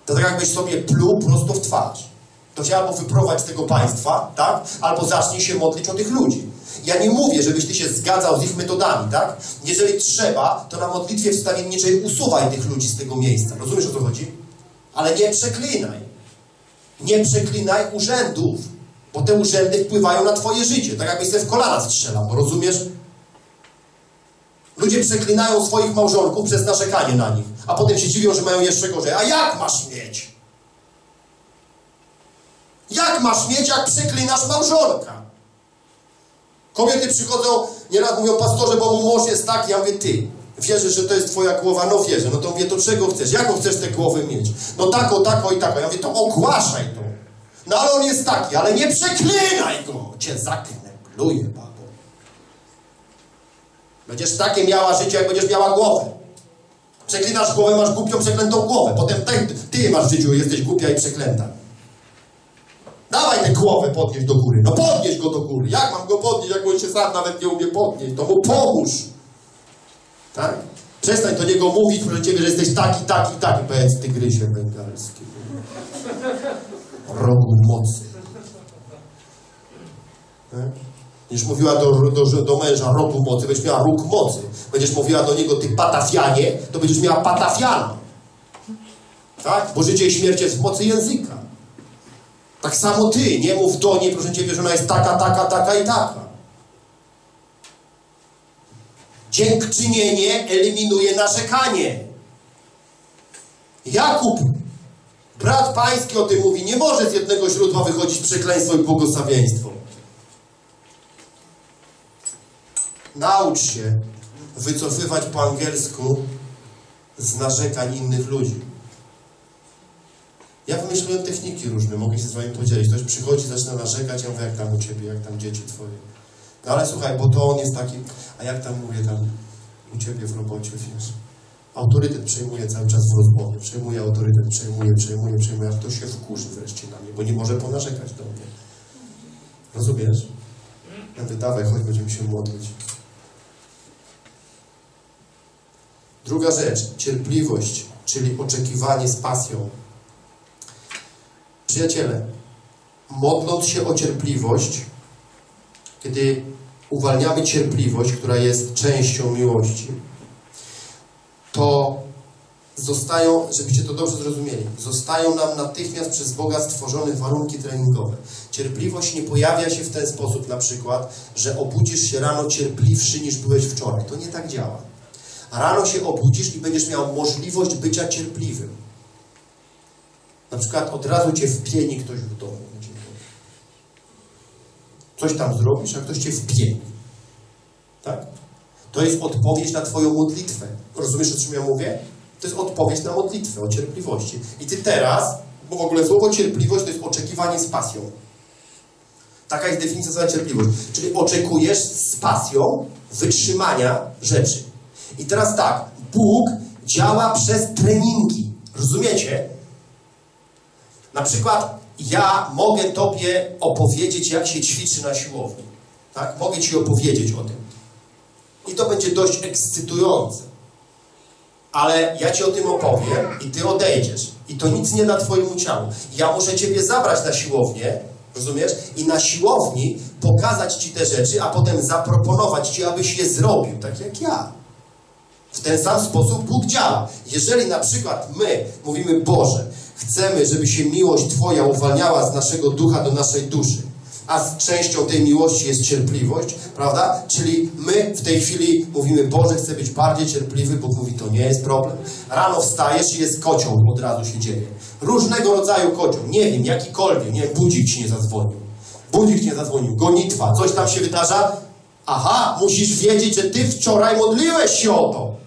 To tak jakbyś sobie pluł prosto w twarz. To cię albo wyprowadź z tego państwa, tak? Albo zacznij się modlić o tych ludzi. Ja nie mówię, żebyś ty się zgadzał z ich metodami, tak? Jeżeli trzeba, to na modlitwie wstawienniczej usuwaj tych ludzi z tego miejsca. Rozumiesz o co chodzi? Ale nie przeklinaj. Nie przeklinaj urzędów, bo te urzędy wpływają na twoje życie. Tak jakbyś sobie w kolana strzelał, rozumiesz? Ludzie przeklinają swoich małżonków przez narzekanie na nich, a potem się dziwią, że mają jeszcze gorzej. A jak masz mieć? Jak masz mieć, jak przeklinasz małżonka? Kobiety przychodzą, nieraz mówią, pastorze, bo mu mąż jest taki. Ja mówię, ty, wierzysz, że to jest twoja głowa? No wierzę. No to mówię, to czego chcesz? Jaką chcesz tę głowę mieć? No taką, taką i taką. Ja mówię, to ogłaszaj to. No ale on jest taki, ale nie przeklinaj go. Cię zaknępluje, babo. Będziesz takie miała życie, jak będziesz miała głowę. Przeklinasz głowę, masz głupią, przeklętą głowę. Potem ty, ty masz w życiu, jesteś głupia i przeklęta. Dawaj tę głowę podnieść do góry. No podnieś go do góry. Jak mam go podnieść, jak on się sam nawet nie umie podnieść? To mu pomóż. Tak? Przestań do niego mówić, proszę Ciebie, że jesteś taki, taki, taki. Powiedz tygrysie bengalski. Rogu mocy. Tak? Będziesz mówiła do, do, do męża rogu mocy, będziesz miała róg mocy. Będziesz mówiła do niego ty patafianie, to będziesz miała patafiana. Tak? Bo życie i śmierć jest w mocy języka. Tak samo ty, nie mów do niej, proszę Ciebie, że ona jest taka, taka, taka i taka. Dziękczynienie eliminuje narzekanie. Jakub, brat pański o tym mówi, nie może z jednego źródła wychodzić przekleństwo i błogosławieństwo. Naucz się wycofywać po angielsku z narzekań innych ludzi. Ja wymyśliłem techniki różne, mogę się z wami podzielić. Ktoś przychodzi, zaczyna narzekać, ja mówię, jak tam u ciebie, jak tam dzieci twoje. No ale słuchaj, bo to on jest taki, a jak tam mówię, tam u ciebie w robocie, wiesz. Autorytet przejmuje cały czas w rozmowie, przejmuje autorytet, przejmuje, przejmuje, przejmuje, a to się wkurzy wreszcie na mnie, bo nie może ponarzekać do mnie. Rozumiesz? Ja mówię, dawaj, chodź, będziemy się modlić. Druga rzecz, cierpliwość, czyli oczekiwanie z pasją. Przyjaciele, modląc się o cierpliwość, kiedy uwalniamy cierpliwość, która jest częścią miłości, to zostają, żebyście to dobrze zrozumieli, zostają nam natychmiast przez Boga stworzone warunki treningowe. Cierpliwość nie pojawia się w ten sposób na przykład, że obudzisz się rano cierpliwszy niż byłeś wczoraj. To nie tak działa. Rano się obudzisz i będziesz miał możliwość bycia cierpliwym. Na przykład od razu cię wpieni ktoś w domu. Coś tam zrobisz, a ktoś cię wpieni. Tak? To jest odpowiedź na twoją modlitwę. Rozumiesz, o czym ja mówię? To jest odpowiedź na modlitwę, o cierpliwości. I ty teraz, bo w ogóle słowo cierpliwość to jest oczekiwanie z pasją. Taka jest definicja słowa cierpliwość. Czyli oczekujesz z pasją wytrzymania rzeczy. I teraz tak, Bóg działa przez treningi. Rozumiecie? Na przykład ja mogę Tobie opowiedzieć, jak się ćwiczy na siłowni. Tak? Mogę Ci opowiedzieć o tym. I to będzie dość ekscytujące. Ale ja Ci o tym opowiem i Ty odejdziesz. I to nic nie da Twojemu ciału. Ja muszę Ciebie zabrać na siłownię, rozumiesz? I na siłowni pokazać Ci te rzeczy, a potem zaproponować Ci, abyś je zrobił, tak jak ja. W ten sam sposób Bóg działa. Jeżeli na przykład my mówimy, Boże, chcemy, żeby się miłość Twoja uwalniała z naszego ducha do naszej duszy, a z częścią tej miłości jest cierpliwość, prawda? Czyli my w tej chwili mówimy, Boże, chcę być bardziej cierpliwy, Bóg mówi, to nie jest problem. Rano wstajesz i jest kocioł, od razu się dzieje. Różnego rodzaju kocioł, nie wiem, jakikolwiek, nie budzik ci nie zadzwonił. Budzik nie zadzwonił, gonitwa, coś tam się wydarza. Aha, musisz wiedzieć, że ty wczoraj modliłeś się o to.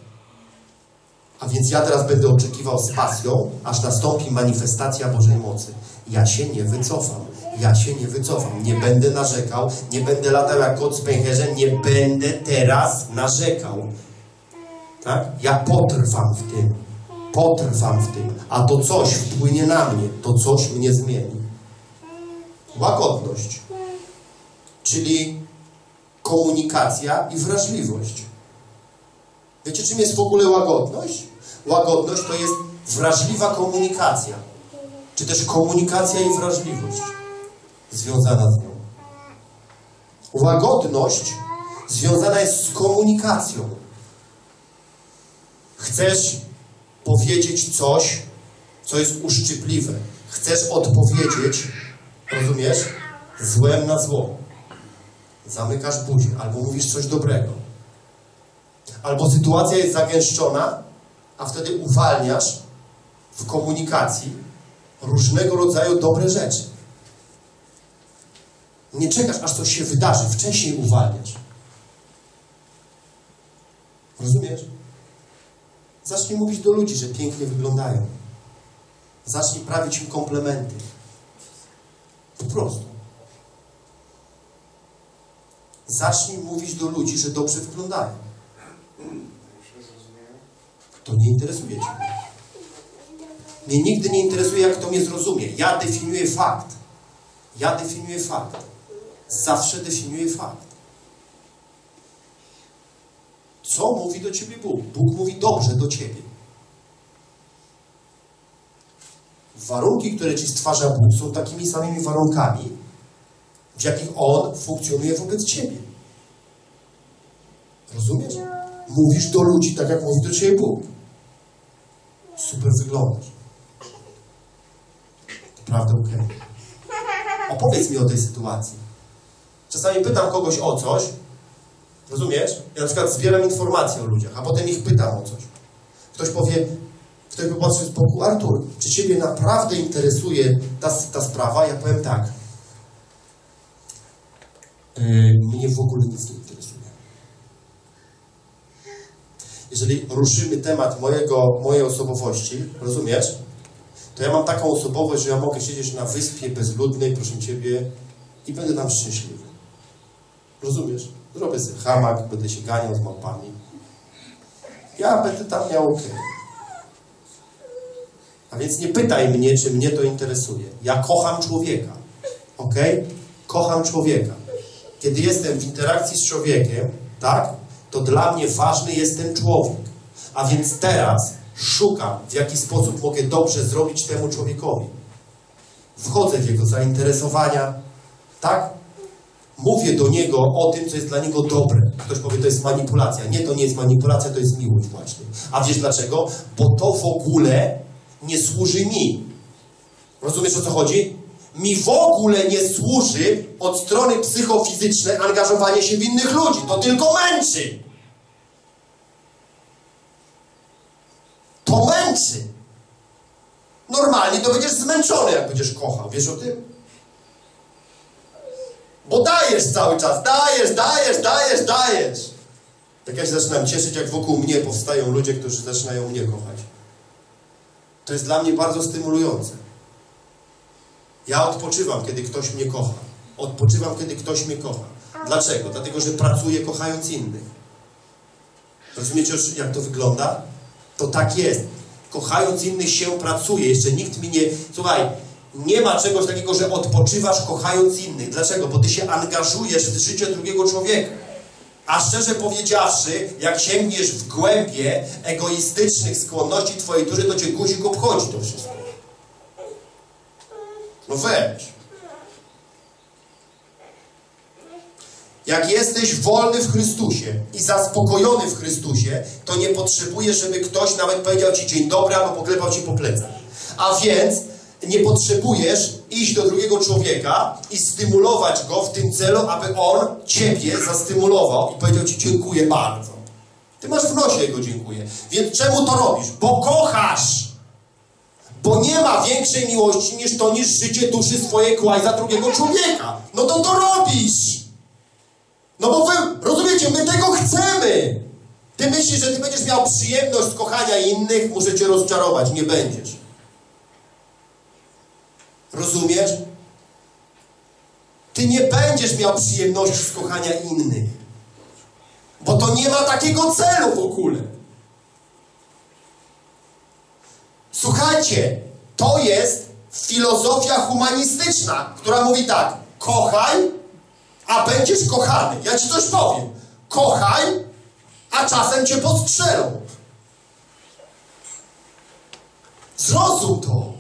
A więc ja teraz będę oczekiwał z pasją, aż nastąpi manifestacja Bożej mocy. Ja się nie wycofam. Ja się nie wycofam. Nie będę narzekał, nie będę latał jak kot z pęcherzem, nie będę teraz narzekał. Tak? Ja potrwam w tym. Potrwam w tym. A to coś wpłynie na mnie. To coś mnie zmieni. Łagodność. Czyli komunikacja i wrażliwość. Wiecie, czym jest w ogóle łagodność? Łagodność to jest wrażliwa komunikacja, czy też komunikacja i wrażliwość związana z nią. Łagodność związana jest z komunikacją. Chcesz powiedzieć coś, co jest uszczypliwe. Chcesz odpowiedzieć, rozumiesz, złem na zło. Zamykasz buzię albo mówisz coś dobrego. Albo sytuacja jest zagęszczona, a wtedy uwalniasz w komunikacji różnego rodzaju dobre rzeczy. Nie czekasz, aż coś się wydarzy, wcześniej uwalniasz. Rozumiesz? Zacznij mówić do ludzi, że pięknie wyglądają. Zacznij prawić im komplementy. Po prostu. Zacznij mówić do ludzi, że dobrze wyglądają. To nie interesuje Cię. Mnie nigdy nie interesuje, jak to mnie zrozumie. Ja definiuję fakt. Ja definiuję fakt. Zawsze definiuję fakt. Co mówi do Ciebie Bóg? Bóg mówi dobrze do Ciebie. Warunki, które Ci stwarza Bóg, są takimi samymi warunkami, w jakich On funkcjonuje wobec Ciebie. Rozumiesz? Mówisz do ludzi tak, jak mówi do Ciebie Bóg. Super wyglądasz. Prawda, okej. Okay. Opowiedz mi o tej sytuacji. Czasami pytam kogoś o coś Rozumiesz? Ja na przykład zbieram informacje o ludziach, a potem ich pytam o coś. Ktoś powie, ktoś popatrzy z boku, Artur, czy Ciebie naprawdę interesuje ta, ta sprawa? Ja powiem tak. Yy, mnie w ogóle nic nie interesuje. Jeżeli ruszymy temat mojego, mojej osobowości, rozumiesz? To ja mam taką osobowość, że ja mogę siedzieć na wyspie bezludnej, proszę Ciebie, i będę tam szczęśliwy. Rozumiesz? Zrobię sobie hamak, będę się ganiał z małpami. Ja będę tam miał ok. A więc nie pytaj mnie, czy mnie to interesuje. Ja kocham człowieka. Ok? Kocham człowieka. Kiedy jestem w interakcji z człowiekiem, tak? To dla mnie ważny jest ten człowiek. A więc teraz szukam, w jaki sposób mogę dobrze zrobić temu człowiekowi. Wchodzę w jego zainteresowania, tak? Mówię do niego o tym, co jest dla niego dobre. Ktoś powie, to jest manipulacja. Nie, to nie jest manipulacja, to jest miłość właśnie. A wiesz dlaczego? Bo to w ogóle nie służy mi. Rozumiesz o co chodzi? Mi w ogóle nie służy od strony psychofizycznej angażowanie się w innych ludzi. To tylko męczy. To męczy. Normalnie to będziesz zmęczony, jak będziesz kochał. Wiesz o tym? Bo dajesz cały czas, dajesz, dajesz, dajesz, dajesz. Tak ja się zaczynam cieszyć, jak wokół mnie powstają ludzie, którzy zaczynają mnie kochać. To jest dla mnie bardzo stymulujące. Ja odpoczywam, kiedy ktoś mnie kocha. Odpoczywam, kiedy ktoś mnie kocha. Dlaczego? Dlatego, że pracuję kochając innych. Rozumiecie, jak to wygląda? To tak jest. Kochając innych się pracuje. Jeszcze nikt mi nie... Słuchaj, nie ma czegoś takiego, że odpoczywasz kochając innych. Dlaczego? Bo ty się angażujesz w życie drugiego człowieka. A szczerze powiedziawszy, jak sięgniesz w głębie egoistycznych skłonności twojej duszy, to cię guzik obchodzi to wszystko. No weź. Jak jesteś wolny w Chrystusie i zaspokojony w Chrystusie, to nie potrzebujesz, żeby ktoś nawet powiedział ci dzień dobry albo poklepał ci po plecach. A więc nie potrzebujesz iść do drugiego człowieka i stymulować go w tym celu, aby on ciebie zastymulował i powiedział ci dziękuję bardzo. Ty masz w nosie jego dziękuję. Więc czemu to robisz? Bo kochasz. Bo nie ma większej miłości niż to, niż życie duszy swojej kłaj za drugiego człowieka. No to to robisz. No bo wy, rozumiecie, my tego chcemy. Ty myślisz, że ty będziesz miał przyjemność kochania innych, muszę cię rozczarować. Nie będziesz. Rozumiesz? Ty nie będziesz miał przyjemności z kochania innych. Bo to nie ma takiego celu w ogóle. Słuchajcie, to jest filozofia humanistyczna, która mówi tak: kochaj, a będziesz kochany. Ja ci coś powiem. Kochaj, a czasem cię postrzelą. Zrozum to.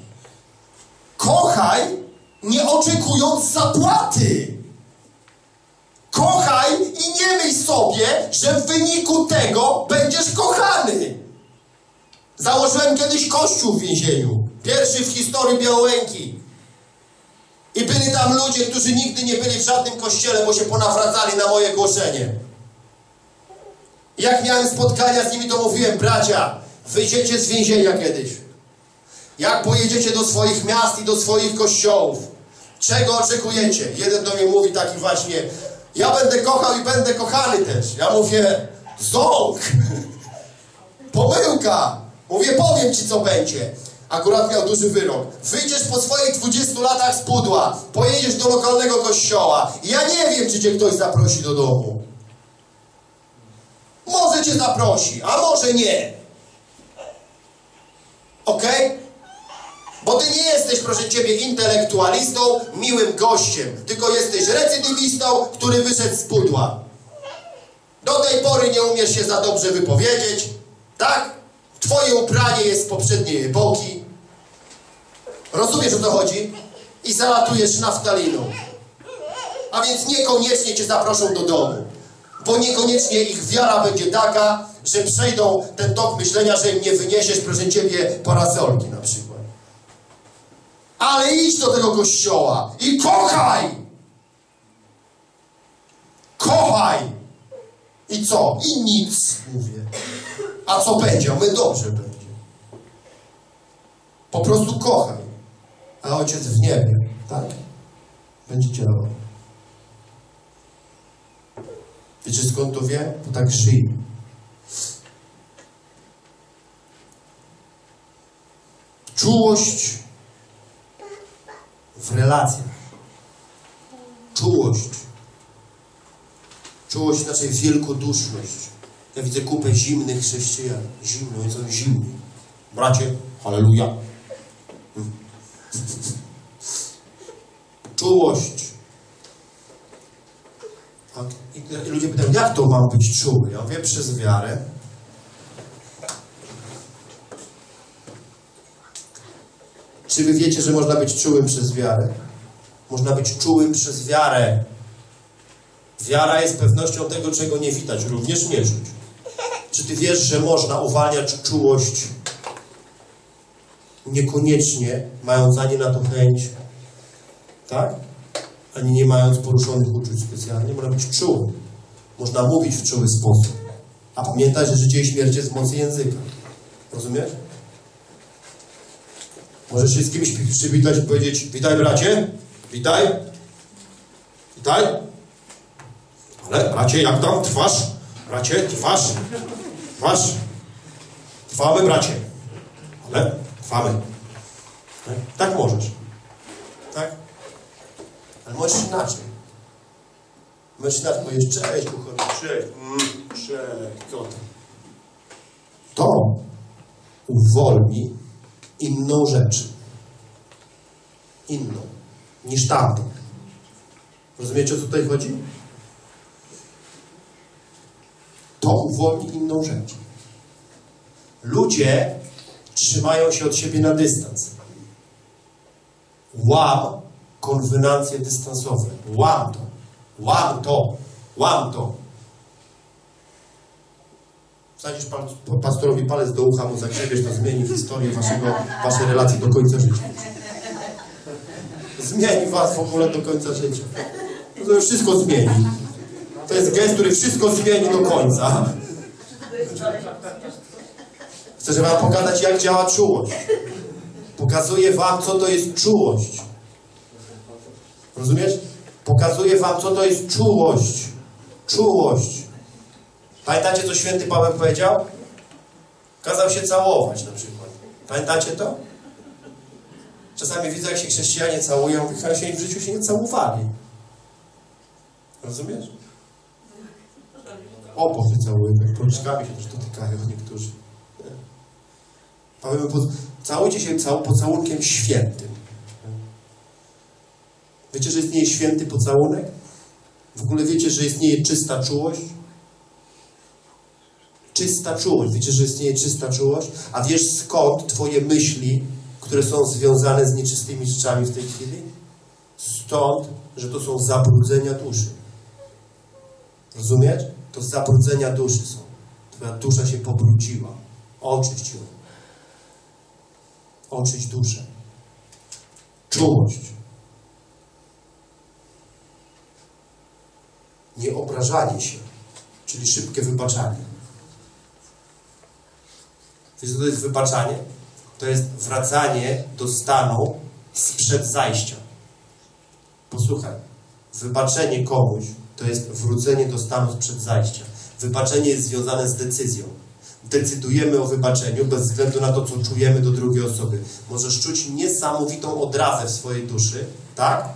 Kochaj, nie oczekując zapłaty. Kochaj i nie myśl sobie, że w wyniku tego będziesz kochany. Założyłem kiedyś kościół w więzieniu. Pierwszy w historii Białołęki. I byli tam ludzie, którzy nigdy nie byli w żadnym kościele, bo się ponawracali na moje głoszenie. Jak miałem spotkania z nimi, to mówiłem, bracia, wyjdziecie z więzienia kiedyś. Jak pojedziecie do swoich miast i do swoich kościołów, czego oczekujecie? Jeden do mnie mówi taki właśnie, ja będę kochał i będę kochany też. Ja mówię, ząg, *laughs* pomyłka. Mówię, powiem ci co będzie. Akurat miał duży wyrok. Wyjdziesz po swoich 20 latach z pudła, pojedziesz do lokalnego kościoła i ja nie wiem, czy cię ktoś zaprosi do domu. Może cię zaprosi, a może nie. Ok? Bo ty nie jesteś, proszę ciebie, intelektualistą, miłym gościem, tylko jesteś recydywistą, który wyszedł z pudła. Do tej pory nie umiesz się za dobrze wypowiedzieć, tak? Twoje ubranie jest z poprzedniej epoki. Rozumiesz o co chodzi? I zalatujesz naftaliną. A więc niekoniecznie cię zaproszą do domu. Bo niekoniecznie ich wiara będzie taka, że przejdą ten tok myślenia, że im nie wyniesiesz, proszę ciebie, parasolki na przykład. Ale idź do tego kościoła i kochaj! Kochaj! I co? I nic, mówię. A co będzie? My dobrze będzie. Po prostu kochaj. A Ojciec w niebie, tak? Będzie działał. Wiecie skąd to wie? Bo tak żyje. Czułość w relacjach. Czułość. Czułość znaczy wielkoduszność. Ja widzę kupę zimnych chrześcijan. Zimno, oni są zimni. Bracie, halleluja. Czułość. A i ludzie pytają, jak to mam być czuły? Ja mówię, przez wiarę. Czy wy wiecie, że można być czułym przez wiarę? Można być czułym przez wiarę. Wiara jest pewnością tego, czego nie widać, również nie czuć. Czy ty wiesz, że można uwalniać czułość, niekoniecznie mając ani na to chęć, tak? Ani nie mając poruszonych uczuć specjalnie, można być czułym. Można mówić w czuły sposób. A pamiętaj, że życie i śmierć jest w mocy języka. Rozumiesz? Możesz się z kimś przywitać i powiedzieć witaj bracie, witaj, witaj. Ale bracie, jak tam trwasz? Bracie, trwasz, trwasz. Trwamy bracie. Ale trwamy. Tak? tak możesz. Tak? Ale możesz inaczej. Możesz inaczej powiedzieć cześć, kochany, cześć, mm, cześć, co tam? To uwolni inną rzecz. Inną. Niż tamtą. Rozumiecie, o co tutaj chodzi? To uwolni inną rzecz. Ludzie trzymają się od siebie na dystans. Łam konwenancje dystansowe. Łam to. Łam to. Łam to. Wsadzisz pastorowi palec do ucha, mu zagrzebiesz, to zmieni historię waszego, waszej relacji do końca życia. Zmieni was w ogóle do końca życia. To już wszystko zmieni. To jest gest, który wszystko zmieni do końca. Chcę wam pokazać, jak działa czułość. Pokazuję wam, co to jest czułość. Rozumiesz? Pokazuję wam, co to jest czułość. Czułość. Pamiętacie, co święty Paweł powiedział? Kazał się całować na przykład. Pamiętacie to? Czasami widzę, jak się chrześcijanie całują, chyba się w życiu się nie całowali. Rozumiesz? Obo się całują, jak policzkami się też dotykają niektórzy. Paweł całujcie się cał, pocałunkiem świętym. Wiecie, że istnieje święty pocałunek? W ogóle wiecie, że istnieje czysta czułość? Czysta czułość. Wiecie, że istnieje czysta czułość? A wiesz skąd Twoje myśli, które są związane z nieczystymi rzeczami w tej chwili? Stąd, że to są zabrudzenia duszy. Rozumiesz? To zabrudzenia duszy są. Twoja dusza się pobrudziła. Oczyść ją. Oczyść duszę. Czułość. Nieobrażanie się, czyli szybkie wybaczanie. Wiesz, co to jest wybaczanie? To jest wracanie do stanu sprzed zajścia. Posłuchaj, wybaczenie komuś to jest wrócenie do stanu sprzed zajścia. Wybaczenie jest związane z decyzją. Decydujemy o wybaczeniu bez względu na to, co czujemy do drugiej osoby. Możesz czuć niesamowitą odrazę w swojej duszy, tak?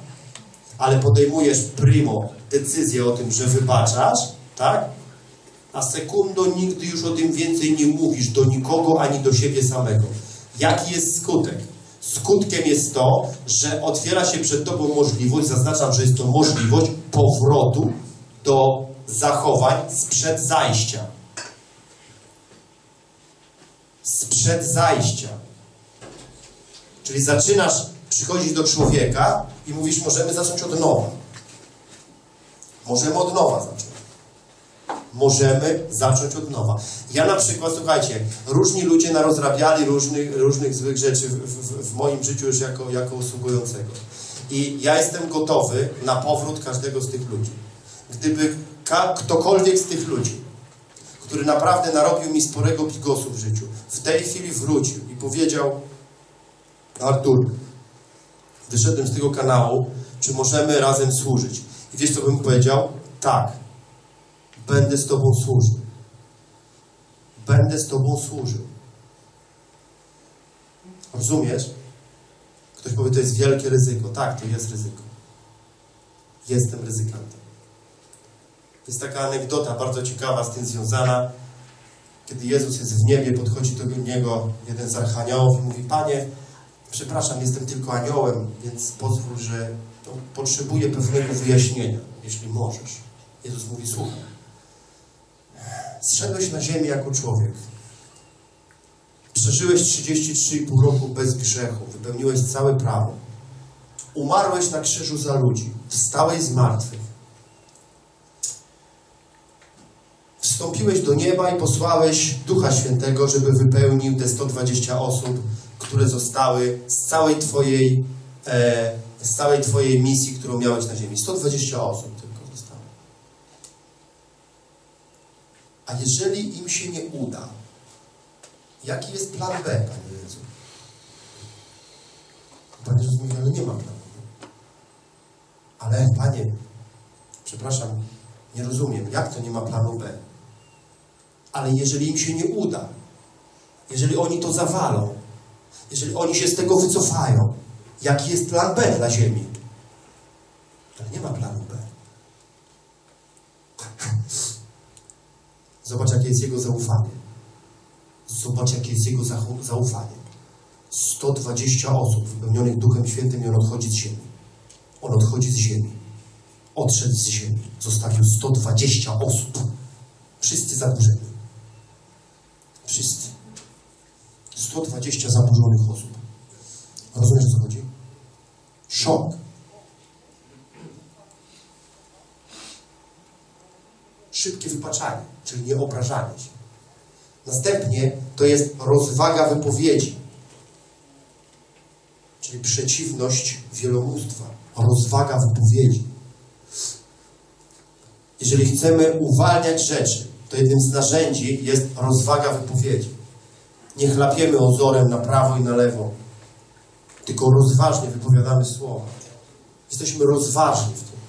Ale podejmujesz primo decyzję o tym, że wybaczasz, tak? a sekundo nigdy już o tym więcej nie mówisz do nikogo ani do siebie samego. Jaki jest skutek? Skutkiem jest to, że otwiera się przed Tobą możliwość, zaznaczam, że jest to możliwość powrotu do zachowań sprzed zajścia. Sprzed zajścia. Czyli zaczynasz przychodzić do człowieka i mówisz, możemy zacząć od nowa. Możemy od nowa zacząć możemy zacząć od nowa. Ja na przykład, słuchajcie, różni ludzie narozrabiali różnych, różnych złych rzeczy w, w, w, moim życiu już jako, jako usługującego. I ja jestem gotowy na powrót każdego z tych ludzi. Gdyby ktokolwiek z tych ludzi, który naprawdę narobił mi sporego bigosu w życiu, w tej chwili wrócił i powiedział Artur, wyszedłem z tego kanału, czy możemy razem służyć? I wiesz, co bym powiedział? Tak, będę z Tobą służył. Będę z Tobą służył. Rozumiesz? Ktoś powie, to jest wielkie ryzyko. Tak, to jest ryzyko. Jestem ryzykantem. Jest taka anegdota bardzo ciekawa z tym związana. Kiedy Jezus jest w niebie, podchodzi do niego jeden z archaniołów i mówi, Panie, przepraszam, jestem tylko aniołem, więc pozwól, że no, potrzebuję pewnego wyjaśnienia, jeśli możesz. Jezus mówi, słuchaj, zszedłeś na ziemię jako człowiek. Przeżyłeś 33,5 roku bez grzechu, wypełniłeś całe prawo. Umarłeś na krzyżu za ludzi, wstałeś z martwych. Wstąpiłeś do nieba i posłałeś Ducha Świętego, żeby wypełnił te 120 osób, które zostały z całej Twojej, e, z całej twojej misji, którą miałeś na ziemi. 120 osób tylko zostało. A jeżeli im się nie uda, jaki jest plan B, Panie Jezu? Pan Jezus mówi, ale nie ma planu. Ale Panie, przepraszam, nie rozumiem, jak to nie ma planu B? Ale jeżeli im się nie uda, jeżeli oni to zawalą, jeżeli oni się z tego wycofają, jaki jest plan B dla Ziemi? Ale nie ma planu B. *laughs* Zobacz, jakie jest jego zaufanie. Zobacz, jakie jest jego zaufanie. 120 osób wypełnionych Duchem Świętym i on odchodzi z ziemi. On odchodzi z ziemi. Odszedł z ziemi. Zostawił 120 osób. Wszyscy zadłużeni. Wszyscy. 120 zaburzonych osób. Rozumiesz, o co chodzi? Szok. Szybkie wypaczanie, czyli nie obrażanie się. Następnie to jest rozwaga wypowiedzi, czyli przeciwność wielomóstwa. Rozwaga wypowiedzi. Jeżeli chcemy uwalniać rzeczy, to jednym z narzędzi jest rozwaga wypowiedzi. Nie chlapiemy ozorem na prawo i na lewo, tylko rozważnie wypowiadamy słowa. Jesteśmy rozważni w tym.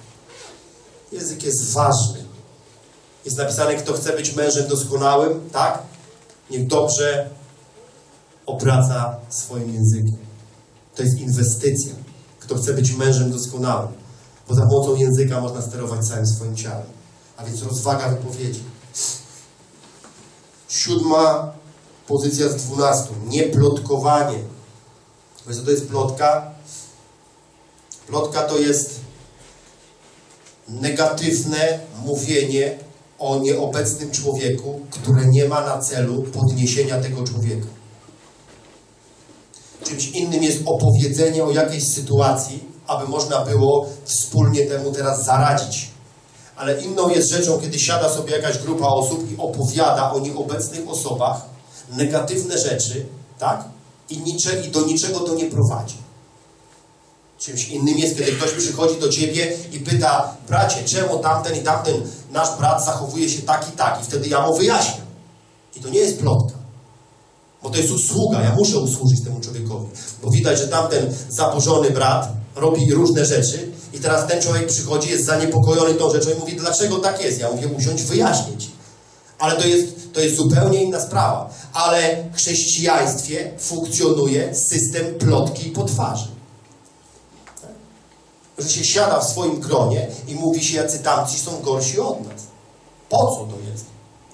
Język jest ważny. Jest napisane, kto chce być mężem doskonałym, tak? Niech dobrze obraca swoim językiem. To jest inwestycja. Kto chce być mężem doskonałym. Bo za pomocą języka można sterować całym swoim ciałem. A więc rozwaga wypowiedzi. Siódma pozycja z dwunastu. Nieplotkowanie. Wiesz, co to jest plotka? Plotka to jest negatywne mówienie o nieobecnym człowieku, które nie ma na celu podniesienia tego człowieka. Czymś innym jest opowiedzenie o jakiejś sytuacji, aby można było wspólnie temu teraz zaradzić. Ale inną jest rzeczą, kiedy siada sobie jakaś grupa osób i opowiada o nieobecnych osobach negatywne rzeczy, tak? I, nicze, i do niczego to nie prowadzi. Czymś innym jest, kiedy ktoś przychodzi do ciebie i pyta, bracie, czemu tamten i tamten nasz brat zachowuje się tak i tak? I wtedy ja mu wyjaśniam. I to nie jest plotka. Bo to jest usługa, ja muszę usłużyć temu człowiekowi. Bo widać, że tamten zaburzony brat robi różne rzeczy i teraz ten człowiek przychodzi, jest zaniepokojony tą rzeczą i mówi, dlaczego tak jest? Ja mówię, usiądź, wyjaśnić. Ale to jest, to jest zupełnie inna sprawa. Ale w chrześcijaństwie funkcjonuje system plotki i potwarzy. Że się siada w swoim gronie i mówi się, jacy tamci są gorsi od nas. Po co to jest?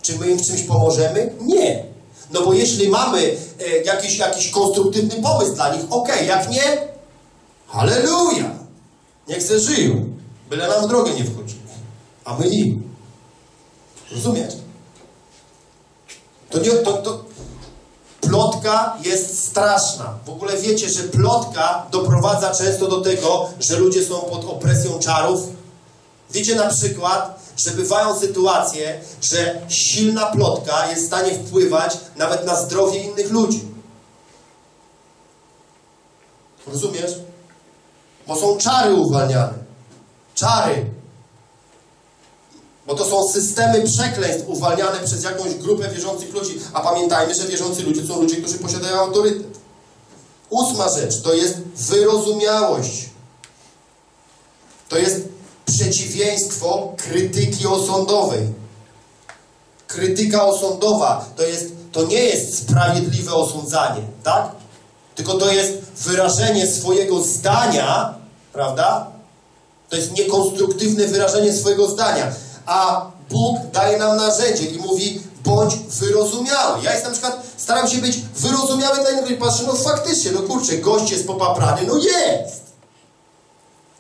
Czy my im w czymś pomożemy? Nie. No bo jeśli mamy e, jakiś, jakiś konstruktywny pomysł dla nich, ok, jak nie, halleluja! Niech se żyją, byle nam w drogę nie wchodzili. A my im. Rozumiesz? To nie, to, to, plotka jest straszna. W ogóle wiecie, że plotka doprowadza często do tego, że ludzie są pod opresją czarów. Wiecie na przykład, że bywają sytuacje, że silna plotka jest w stanie wpływać nawet na zdrowie innych ludzi. Rozumiesz? Bo są czary uwalniane. Czary. Bo to są systemy przekleństw uwalniane przez jakąś grupę wierzących ludzi. A pamiętajmy, że wierzący ludzie są ludzie, którzy posiadają autorytet. Ósma rzecz to jest wyrozumiałość. To jest przeciwieństwo krytyki osądowej. Krytyka osądowa to, jest, to nie jest sprawiedliwe osądzanie, tak? Tylko to jest wyrażenie swojego zdania, prawda? To jest niekonstruktywne wyrażenie swojego zdania. A Bóg daje nam narzędzie i mówi, bądź wyrozumiały. Ja jestem na przykład, staram się być wyrozumiały dla innych, patrzę, no faktycznie, no kurczę, gość jest popaprany, no jest.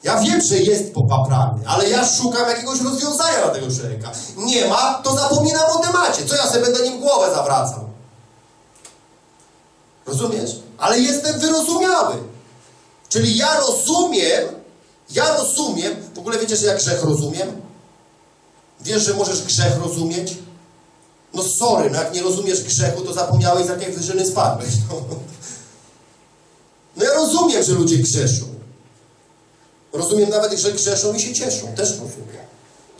Ja wiem, że jest popaprany, ale ja szukam jakiegoś rozwiązania dla tego człowieka. Nie ma, to zapominam o temacie. Co ja sobie będę nim głowę zawracał? Rozumiesz? Ale jestem wyrozumiały. Czyli ja rozumiem, ja rozumiem, w ogóle wiecie, że ja grzech rozumiem? Wiesz, że możesz grzech rozumieć? No sorry, no jak nie rozumiesz grzechu, to zapomniałeś z jakiej wyżyny spadłeś. No. no ja rozumiem, że ludzie grzeszą. Rozumiem nawet, że grzeszą i się cieszą. Też rozumiem.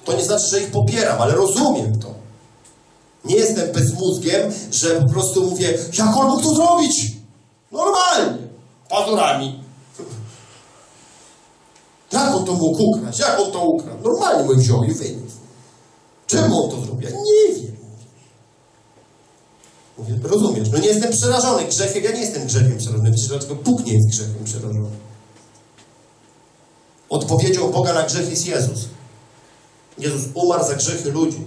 To nie znaczy, że ich popieram, ale rozumiem to. Nie jestem bezmózgiem, że po prostu mówię, jak on mógł to zrobić? Normalnie. Pazurami. *laughs* Jak on to mógł ukraść? Jak on to ukradł? Normalnie mój wziął i wyniósł. Czemu on to zrobił? Ja nie wiem. Mówię, rozumiesz? No nie jestem przerażony grzechem, ja nie jestem grzechem przerażony. Wiecie, dlaczego Bóg nie jest grzechem przerażony? Odpowiedzią Boga na grzech jest Jezus. Jezus umarł za grzechy ludzi.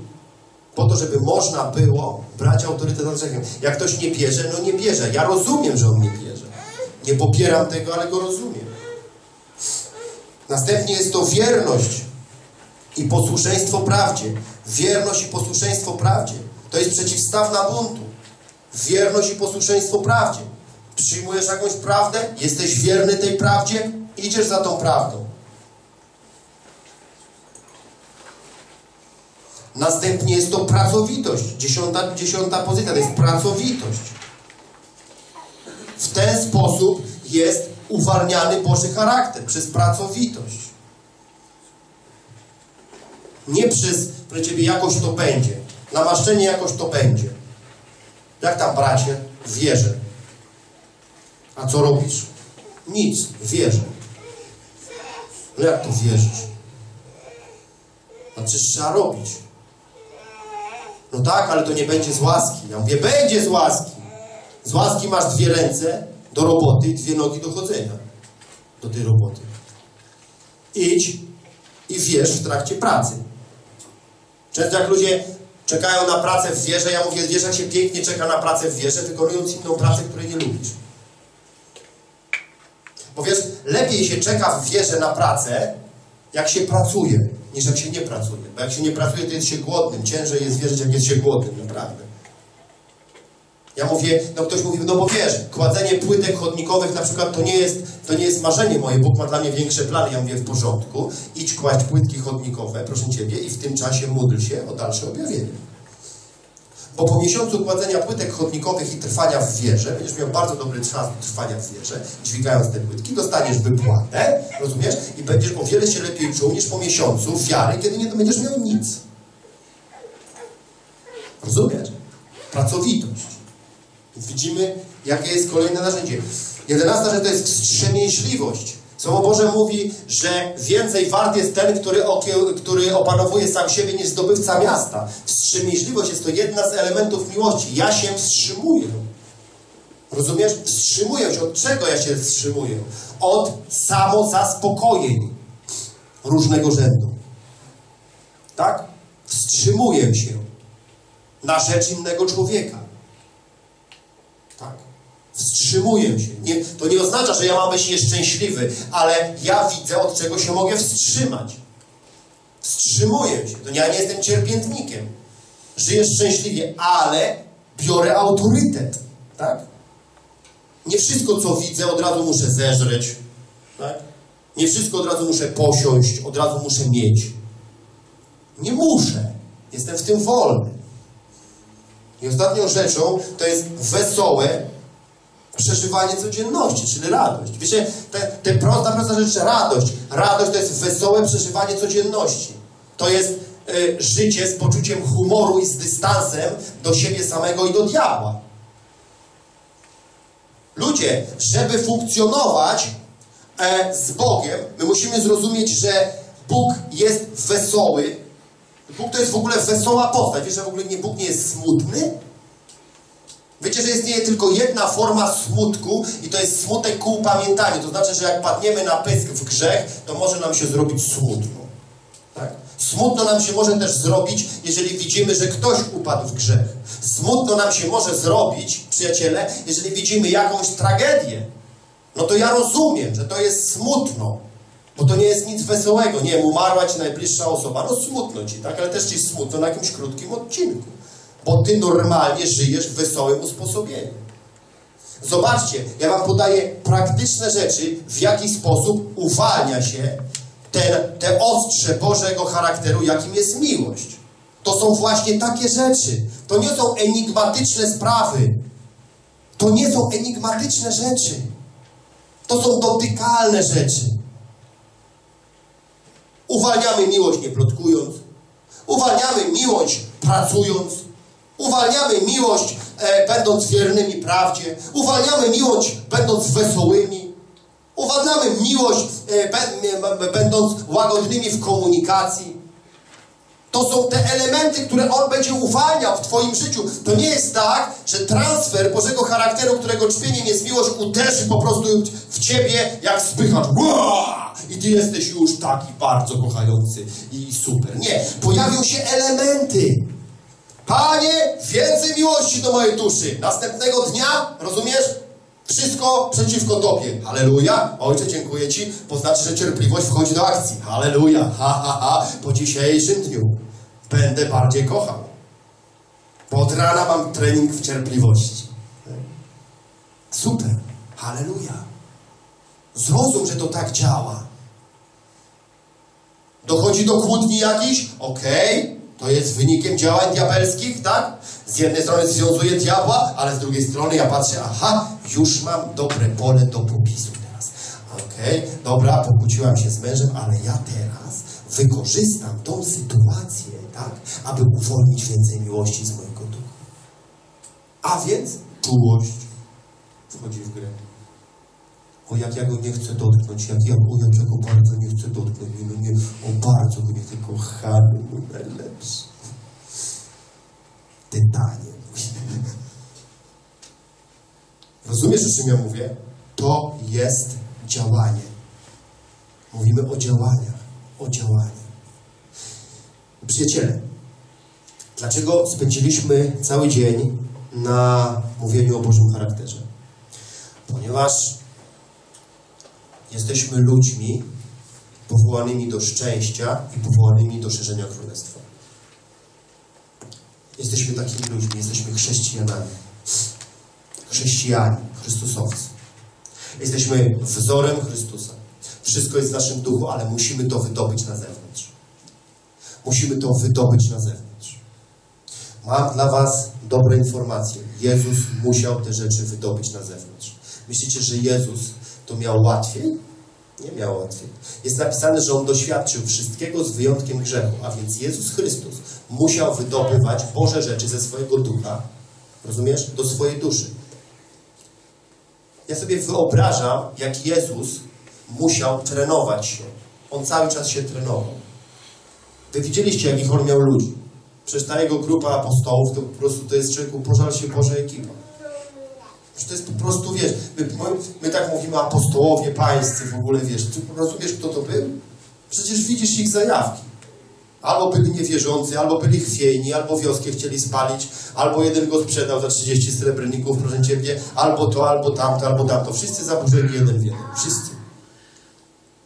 Po to, żeby można było brać autorytet nad grzechem. Jak ktoś nie bierze, no nie bierze. Ja rozumiem, że on nie bierze. Nie popieram tego, ale go rozumiem. Następnie jest to wierność i posłuszeństwo prawdzie. Wierność i posłuszeństwo prawdzie. To jest przeciwstawna buntu. Wierność i posłuszeństwo prawdzie. Przyjmujesz jakąś prawdę, jesteś wierny tej prawdzie, idziesz za tą prawdą. Następnie jest to pracowitość. Dziesiąta, dziesiąta pozycja to jest pracowitość. W ten sposób jest uwalniany Boży charakter przez pracowitość. Nie przez, że ciebie jakoś to będzie. Namaszczenie jakoś to będzie. Jak tam, bracie? Wierzę. A co robisz? Nic. Wierzę. No jak to wierzysz? Znaczy, trzeba robić. No tak, ale to nie będzie z łaski. Ja mówię, będzie z łaski. Z łaski masz dwie ręce do roboty i dwie nogi do chodzenia. Do tej roboty. Idź i wierz w trakcie pracy. Często jak ludzie czekają na pracę w wierze, ja mówię, wiesz jak się pięknie czeka na pracę w wierze, wykonując inną pracę, której nie lubisz. Bo wiesz, lepiej się czeka w wierze na pracę, jak się pracuje, niż jak się nie pracuje. Bo jak się nie pracuje, to jest się głodnym. Ciężej jest wierzyć, jak jest się głodnym, naprawdę. Ja mówię, no ktoś mówi, no bo wiesz, kładzenie płytek chodnikowych na przykład to nie jest, to nie jest marzenie moje, Bóg ma dla mnie większe plany. Ja mówię, w porządku, idź kłaść płytki chodnikowe, proszę Ciebie, i w tym czasie módl się o dalsze objawienie. Bo po miesiącu kładzenia płytek chodnikowych i trwania w wierze, będziesz miał bardzo dobry czas trwania w wierze, dźwigając te płytki, dostaniesz wypłatę, rozumiesz? I będziesz o wiele się lepiej czuł niż po miesiącu wiary, kiedy nie będziesz miał nic. Rozumiesz? Pracowitość. Widzimy, jakie jest kolejne narzędzie. Jedenasta rzecz to jest wstrzemięźliwość. Słowo Boże mówi, że więcej wart jest ten, który, który opanowuje sam siebie, niż zdobywca miasta. Wstrzemięźliwość jest to jedna z elementów miłości. Ja się wstrzymuję. Rozumiesz? Wstrzymuję się. Od czego ja się wstrzymuję? Od samozaspokojeń różnego rzędu. Tak? Wstrzymuję się na rzecz innego człowieka. Wstrzymuję się. Nie, to nie oznacza, że ja mam być nieszczęśliwy, ale ja widzę, od czego się mogę wstrzymać. Wstrzymuję się. To ja nie jestem cierpiętnikiem. Żyję szczęśliwie, ale biorę autorytet. Tak? Nie wszystko, co widzę, od razu muszę zeżreć. Tak? Nie wszystko od razu muszę posiąść, od razu muszę mieć. Nie muszę. Jestem w tym wolny. I ostatnią rzeczą to jest wesołe przeżywanie codzienności, czyli radość. Wiecie, te, te prosta, prosta rzecz, radość. Radość to jest wesołe przeżywanie codzienności. To jest e, życie z poczuciem humoru i z dystansem do siebie samego i do diabła. Ludzie, żeby funkcjonować e, z Bogiem, my musimy zrozumieć, że Bóg jest wesoły. Bóg to jest w ogóle wesoła postać. Wiesz, że w ogóle nie, Bóg nie jest smutny? Wiecie, że istnieje tylko jedna forma smutku i to jest smutek ku upamiętaniu. To znaczy, że jak padniemy na pysk w grzech, to może nam się zrobić smutno. Tak? Smutno nam się może też zrobić, jeżeli widzimy, że ktoś upadł w grzech. Smutno nam się może zrobić, przyjaciele, jeżeli widzimy jakąś tragedię. No to ja rozumiem, że to jest smutno, bo to nie jest nic wesołego. Nie umarła ci najbliższa osoba, no smutno ci, tak? Ale też ci smutno na jakimś krótkim odcinku. Bo ty normalnie żyjesz w wesołym usposobieniu. Zobaczcie, ja wam podaję praktyczne rzeczy, w jaki sposób uwalnia się ten, te ostrze Bożego charakteru, jakim jest miłość. To są właśnie takie rzeczy. To nie są enigmatyczne sprawy. To nie są enigmatyczne rzeczy. To są dotykalne rzeczy. Uwalniamy miłość nie plotkując. Uwalniamy miłość pracując. Uwalniamy miłość e, będąc wiernymi prawdzie. Uwalniamy miłość będąc wesołymi. Uwalniamy miłość e, będąc łagodnymi w komunikacji. To są te elementy, które On będzie uwalniał w Twoim życiu. To nie jest tak, że transfer Bożego charakteru, którego czpieniem jest miłość, uderzy po prostu w Ciebie jak spychacz. I Ty jesteś już taki bardzo kochający i super. Nie. Pojawią się elementy. Panie, więcej miłości do mojej duszy. Następnego dnia, rozumiesz? Wszystko przeciwko Tobie. Halleluja. Ojcze, dziękuję Ci. Poznaczy, że cierpliwość wchodzi do akcji. Halleluja. Ha, ha, ha. Po dzisiejszym dniu będę bardziej kochał. Bo od rana mam trening w cierpliwości. Super. Halleluja. Zrozum, że to tak działa. Dochodzi do kłótni jakiś? Okej. Okay. To jest wynikiem działań diabelskich, tak? Z jednej strony związuje diabła, ale z drugiej strony ja patrzę, aha, już mam dobre pole do popisu teraz. Okej, okay, dobra, pokłóciłam się z mężem, ale ja teraz wykorzystam tą sytuację, tak, aby uwolnić więcej miłości z mojego ducha. A więc czułość wchodzi w grę. O jak ja go nie chcę dotknąć, jak ja, jak ja go bardzo nie chcę dotknąć, nie, no nie, o bardzo go nie chcę, kochany mój najlepszy. Tytanie. Rozumiesz, o czym ja mówię? To jest działanie. Mówimy o działaniach, o działaniu. Przyjaciele, dlaczego spędziliśmy cały dzień na mówieniu o Bożym charakterze? Ponieważ Jesteśmy ludźmi powołanymi do szczęścia i powołanymi do szerzenia królestwa. Jesteśmy takimi ludźmi, jesteśmy chrześcijanami. Chrześcijanie, Chrystusowcy. Jesteśmy wzorem Chrystusa. Wszystko jest w naszym duchu, ale musimy to wydobyć na zewnątrz. Musimy to wydobyć na zewnątrz. Mam dla Was dobre informacje. Jezus musiał te rzeczy wydobyć na zewnątrz. Myślicie, że Jezus to miał łatwiej? Nie miał łatwiej. Jest napisane, że On doświadczył wszystkiego z wyjątkiem grzechu, a więc Jezus Chrystus musiał wydobywać Boże rzeczy ze swojego ducha, rozumiesz, do swojej duszy. Ja sobie wyobrażam, jak Jezus musiał trenować się. On cały czas się trenował. Wy widzieliście, jakich On miał ludzi. Przecież ta jego grupa apostołów to po prostu to jest człowieku, pożal się Boże ekipa. Że to jest po prostu, wiesz, my, my tak mówimy apostołowie pańscy w ogóle, wiesz, ty wiesz, kto to był? Przecież widzisz ich zajawki. Albo byli niewierzący, albo byli chwiejni, albo wioskę chcieli spalić, albo jeden go sprzedał za 30 srebrników, proszę Ciebie, albo to, albo tamto, albo tamto. Wszyscy zaburzeni jeden w jeden. Wszyscy.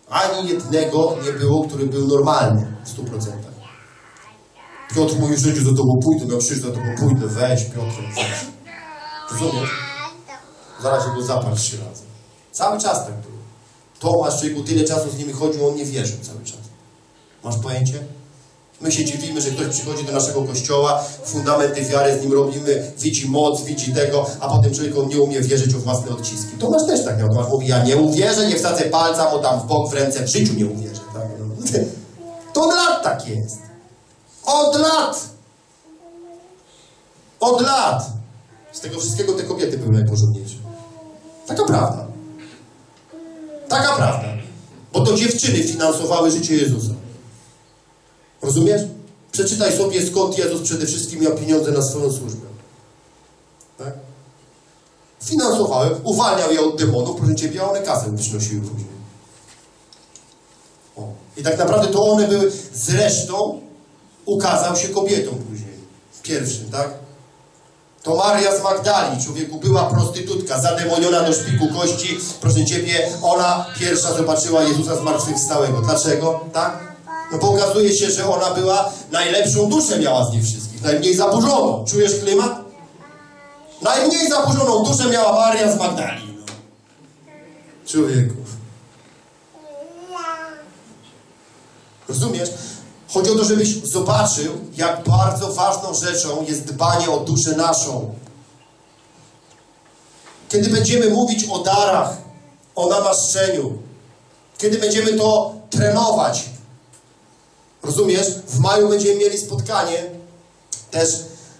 Ani jednego nie było, który był normalny w 100%. Piotr w życiu, za tobą pójdę, miał krzyż, za tobą pójdę, weź Piotr, weź. Rozumiesz? Zaraz się go zapal trzy razy. Cały czas tak było. Tomasz, człowieku, tyle czasu z nimi chodził, on nie wierzył cały czas. Masz pojęcie? My się dziwimy, że ktoś przychodzi do naszego kościoła, fundamenty wiary z nim robimy, widzi moc, widzi tego, a potem człowiek on nie umie wierzyć o własne odciski. Tomasz też tak miał. Tomasz mówi, ja nie uwierzę, nie wsadzę palca mu tam w bok, w ręce, w życiu nie uwierzę. Tak? To od lat tak jest. Od lat! Od lat! Z tego wszystkiego te kobiety były najporządniejsze. Taka prawda. Taka prawda. Bo to dziewczyny finansowały życie Jezusa. Rozumiesz? Przeczytaj sobie, skąd Jezus przede wszystkim miał pieniądze na swoją służbę. Tak? Finansowały, uwalniał je od demonów, proszę Ciebie, a one kasę przynosiły później. O. I tak naprawdę to one były, zresztą ukazał się kobietą później. Pierwszym, tak? To Maria z Magdali, człowieku, była prostytutka, zademoniona do szpiku kości. Proszę Ciebie, ona pierwsza zobaczyła Jezusa zmartwychwstałego. Dlaczego? Tak? No bo okazuje się, że ona była, najlepszą duszę miała z nich wszystkich, najmniej zaburzoną. Czujesz klimat? Najmniej zaburzoną duszę miała Maria z Magdali. No. Człowieku. Rozumiesz? Chodzi o to, żebyś zobaczył, jak bardzo ważną rzeczą jest dbanie o duszę naszą. Kiedy będziemy mówić o darach, o namaszczeniu, kiedy będziemy to trenować, rozumiesz? W maju będziemy mieli spotkanie, też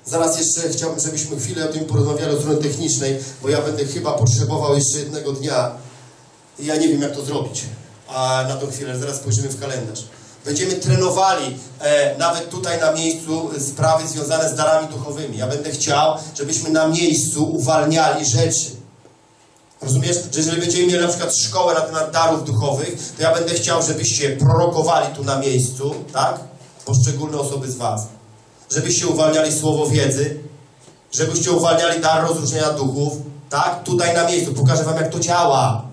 zaraz jeszcze chciałbym, żebyśmy chwilę o tym porozmawiali od strony technicznej, bo ja będę chyba potrzebował jeszcze jednego dnia ja nie wiem, jak to zrobić. A na tą chwilę, zaraz spojrzymy w kalendarz. Będziemy trenowali e, nawet tutaj na miejscu sprawy związane z darami duchowymi. Ja będę chciał, żebyśmy na miejscu uwalniali rzeczy. Rozumiesz? Że jeżeli będziemy mieli na przykład szkołę na temat darów duchowych, to ja będę chciał, żebyście prorokowali tu na miejscu, tak? Poszczególne osoby z Was. Żebyście uwalniali słowo wiedzy, żebyście uwalniali dar rozróżnienia duchów, tak? Tutaj na miejscu. Pokażę Wam, jak to działa.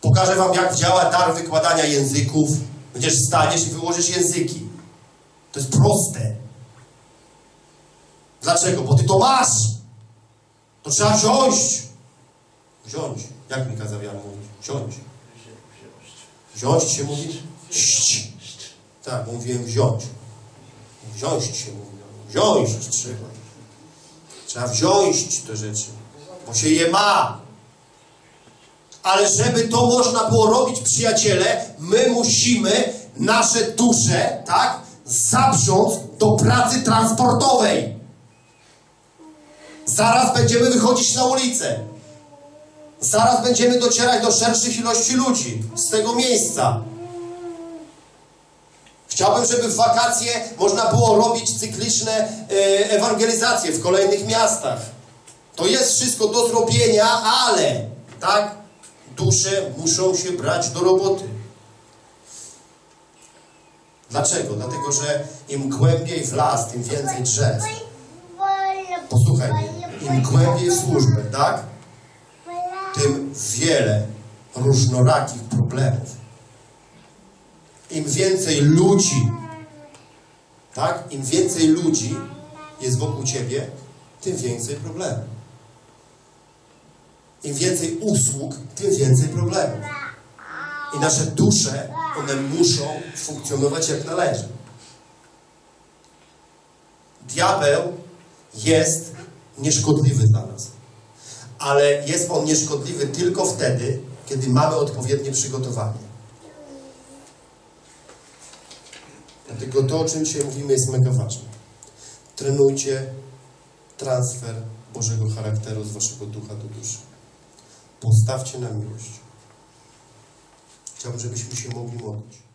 Pokażę wam, jak działa dar wykładania języków. Będziesz staniesz i wyłożysz języki. To jest proste. Dlaczego? Bo ty to masz. To trzeba wziąć. Wziąć. Jak mi kazał mówić? Wziąć. Wziąć się mówi? Ść. Tak, mówiłem wziąć. Wziąć się mówi. Wziąć trzeba. Trzeba wziąć te rzeczy. Bo się je ma. Ale żeby to można było robić, przyjaciele, my musimy nasze dusze, tak, zaprząc do pracy transportowej. Zaraz będziemy wychodzić na ulicę. Zaraz będziemy docierać do szerszych ilości ludzi z tego miejsca. Chciałbym, żeby w wakacje można było robić cykliczne e, ewangelizacje w kolejnych miastach. To jest wszystko do zrobienia, ale, tak, dusze muszą się brać do roboty. Dlaczego? Dlatego, że im głębiej w las, tym więcej drzew. Posłuchaj mnie. Im głębiej w służbę, tak? Tym wiele różnorakich problemów. Im więcej ludzi, tak? Im więcej ludzi jest wokół ciebie, tym więcej problemów. Im więcej usług, tym więcej problemów. I nasze dusze, one muszą funkcjonować jak należy. Diabeł jest nieszkodliwy dla nas. Ale jest on nieszkodliwy tylko wtedy, kiedy mamy odpowiednie przygotowanie. Dlatego to, o czym dzisiaj mówimy, jest mega ważne. Trenujcie transfer Bożego charakteru z waszego ducha do duszy. Postawcie na miłość. Chciałbym, żebyśmy się mogli modlić.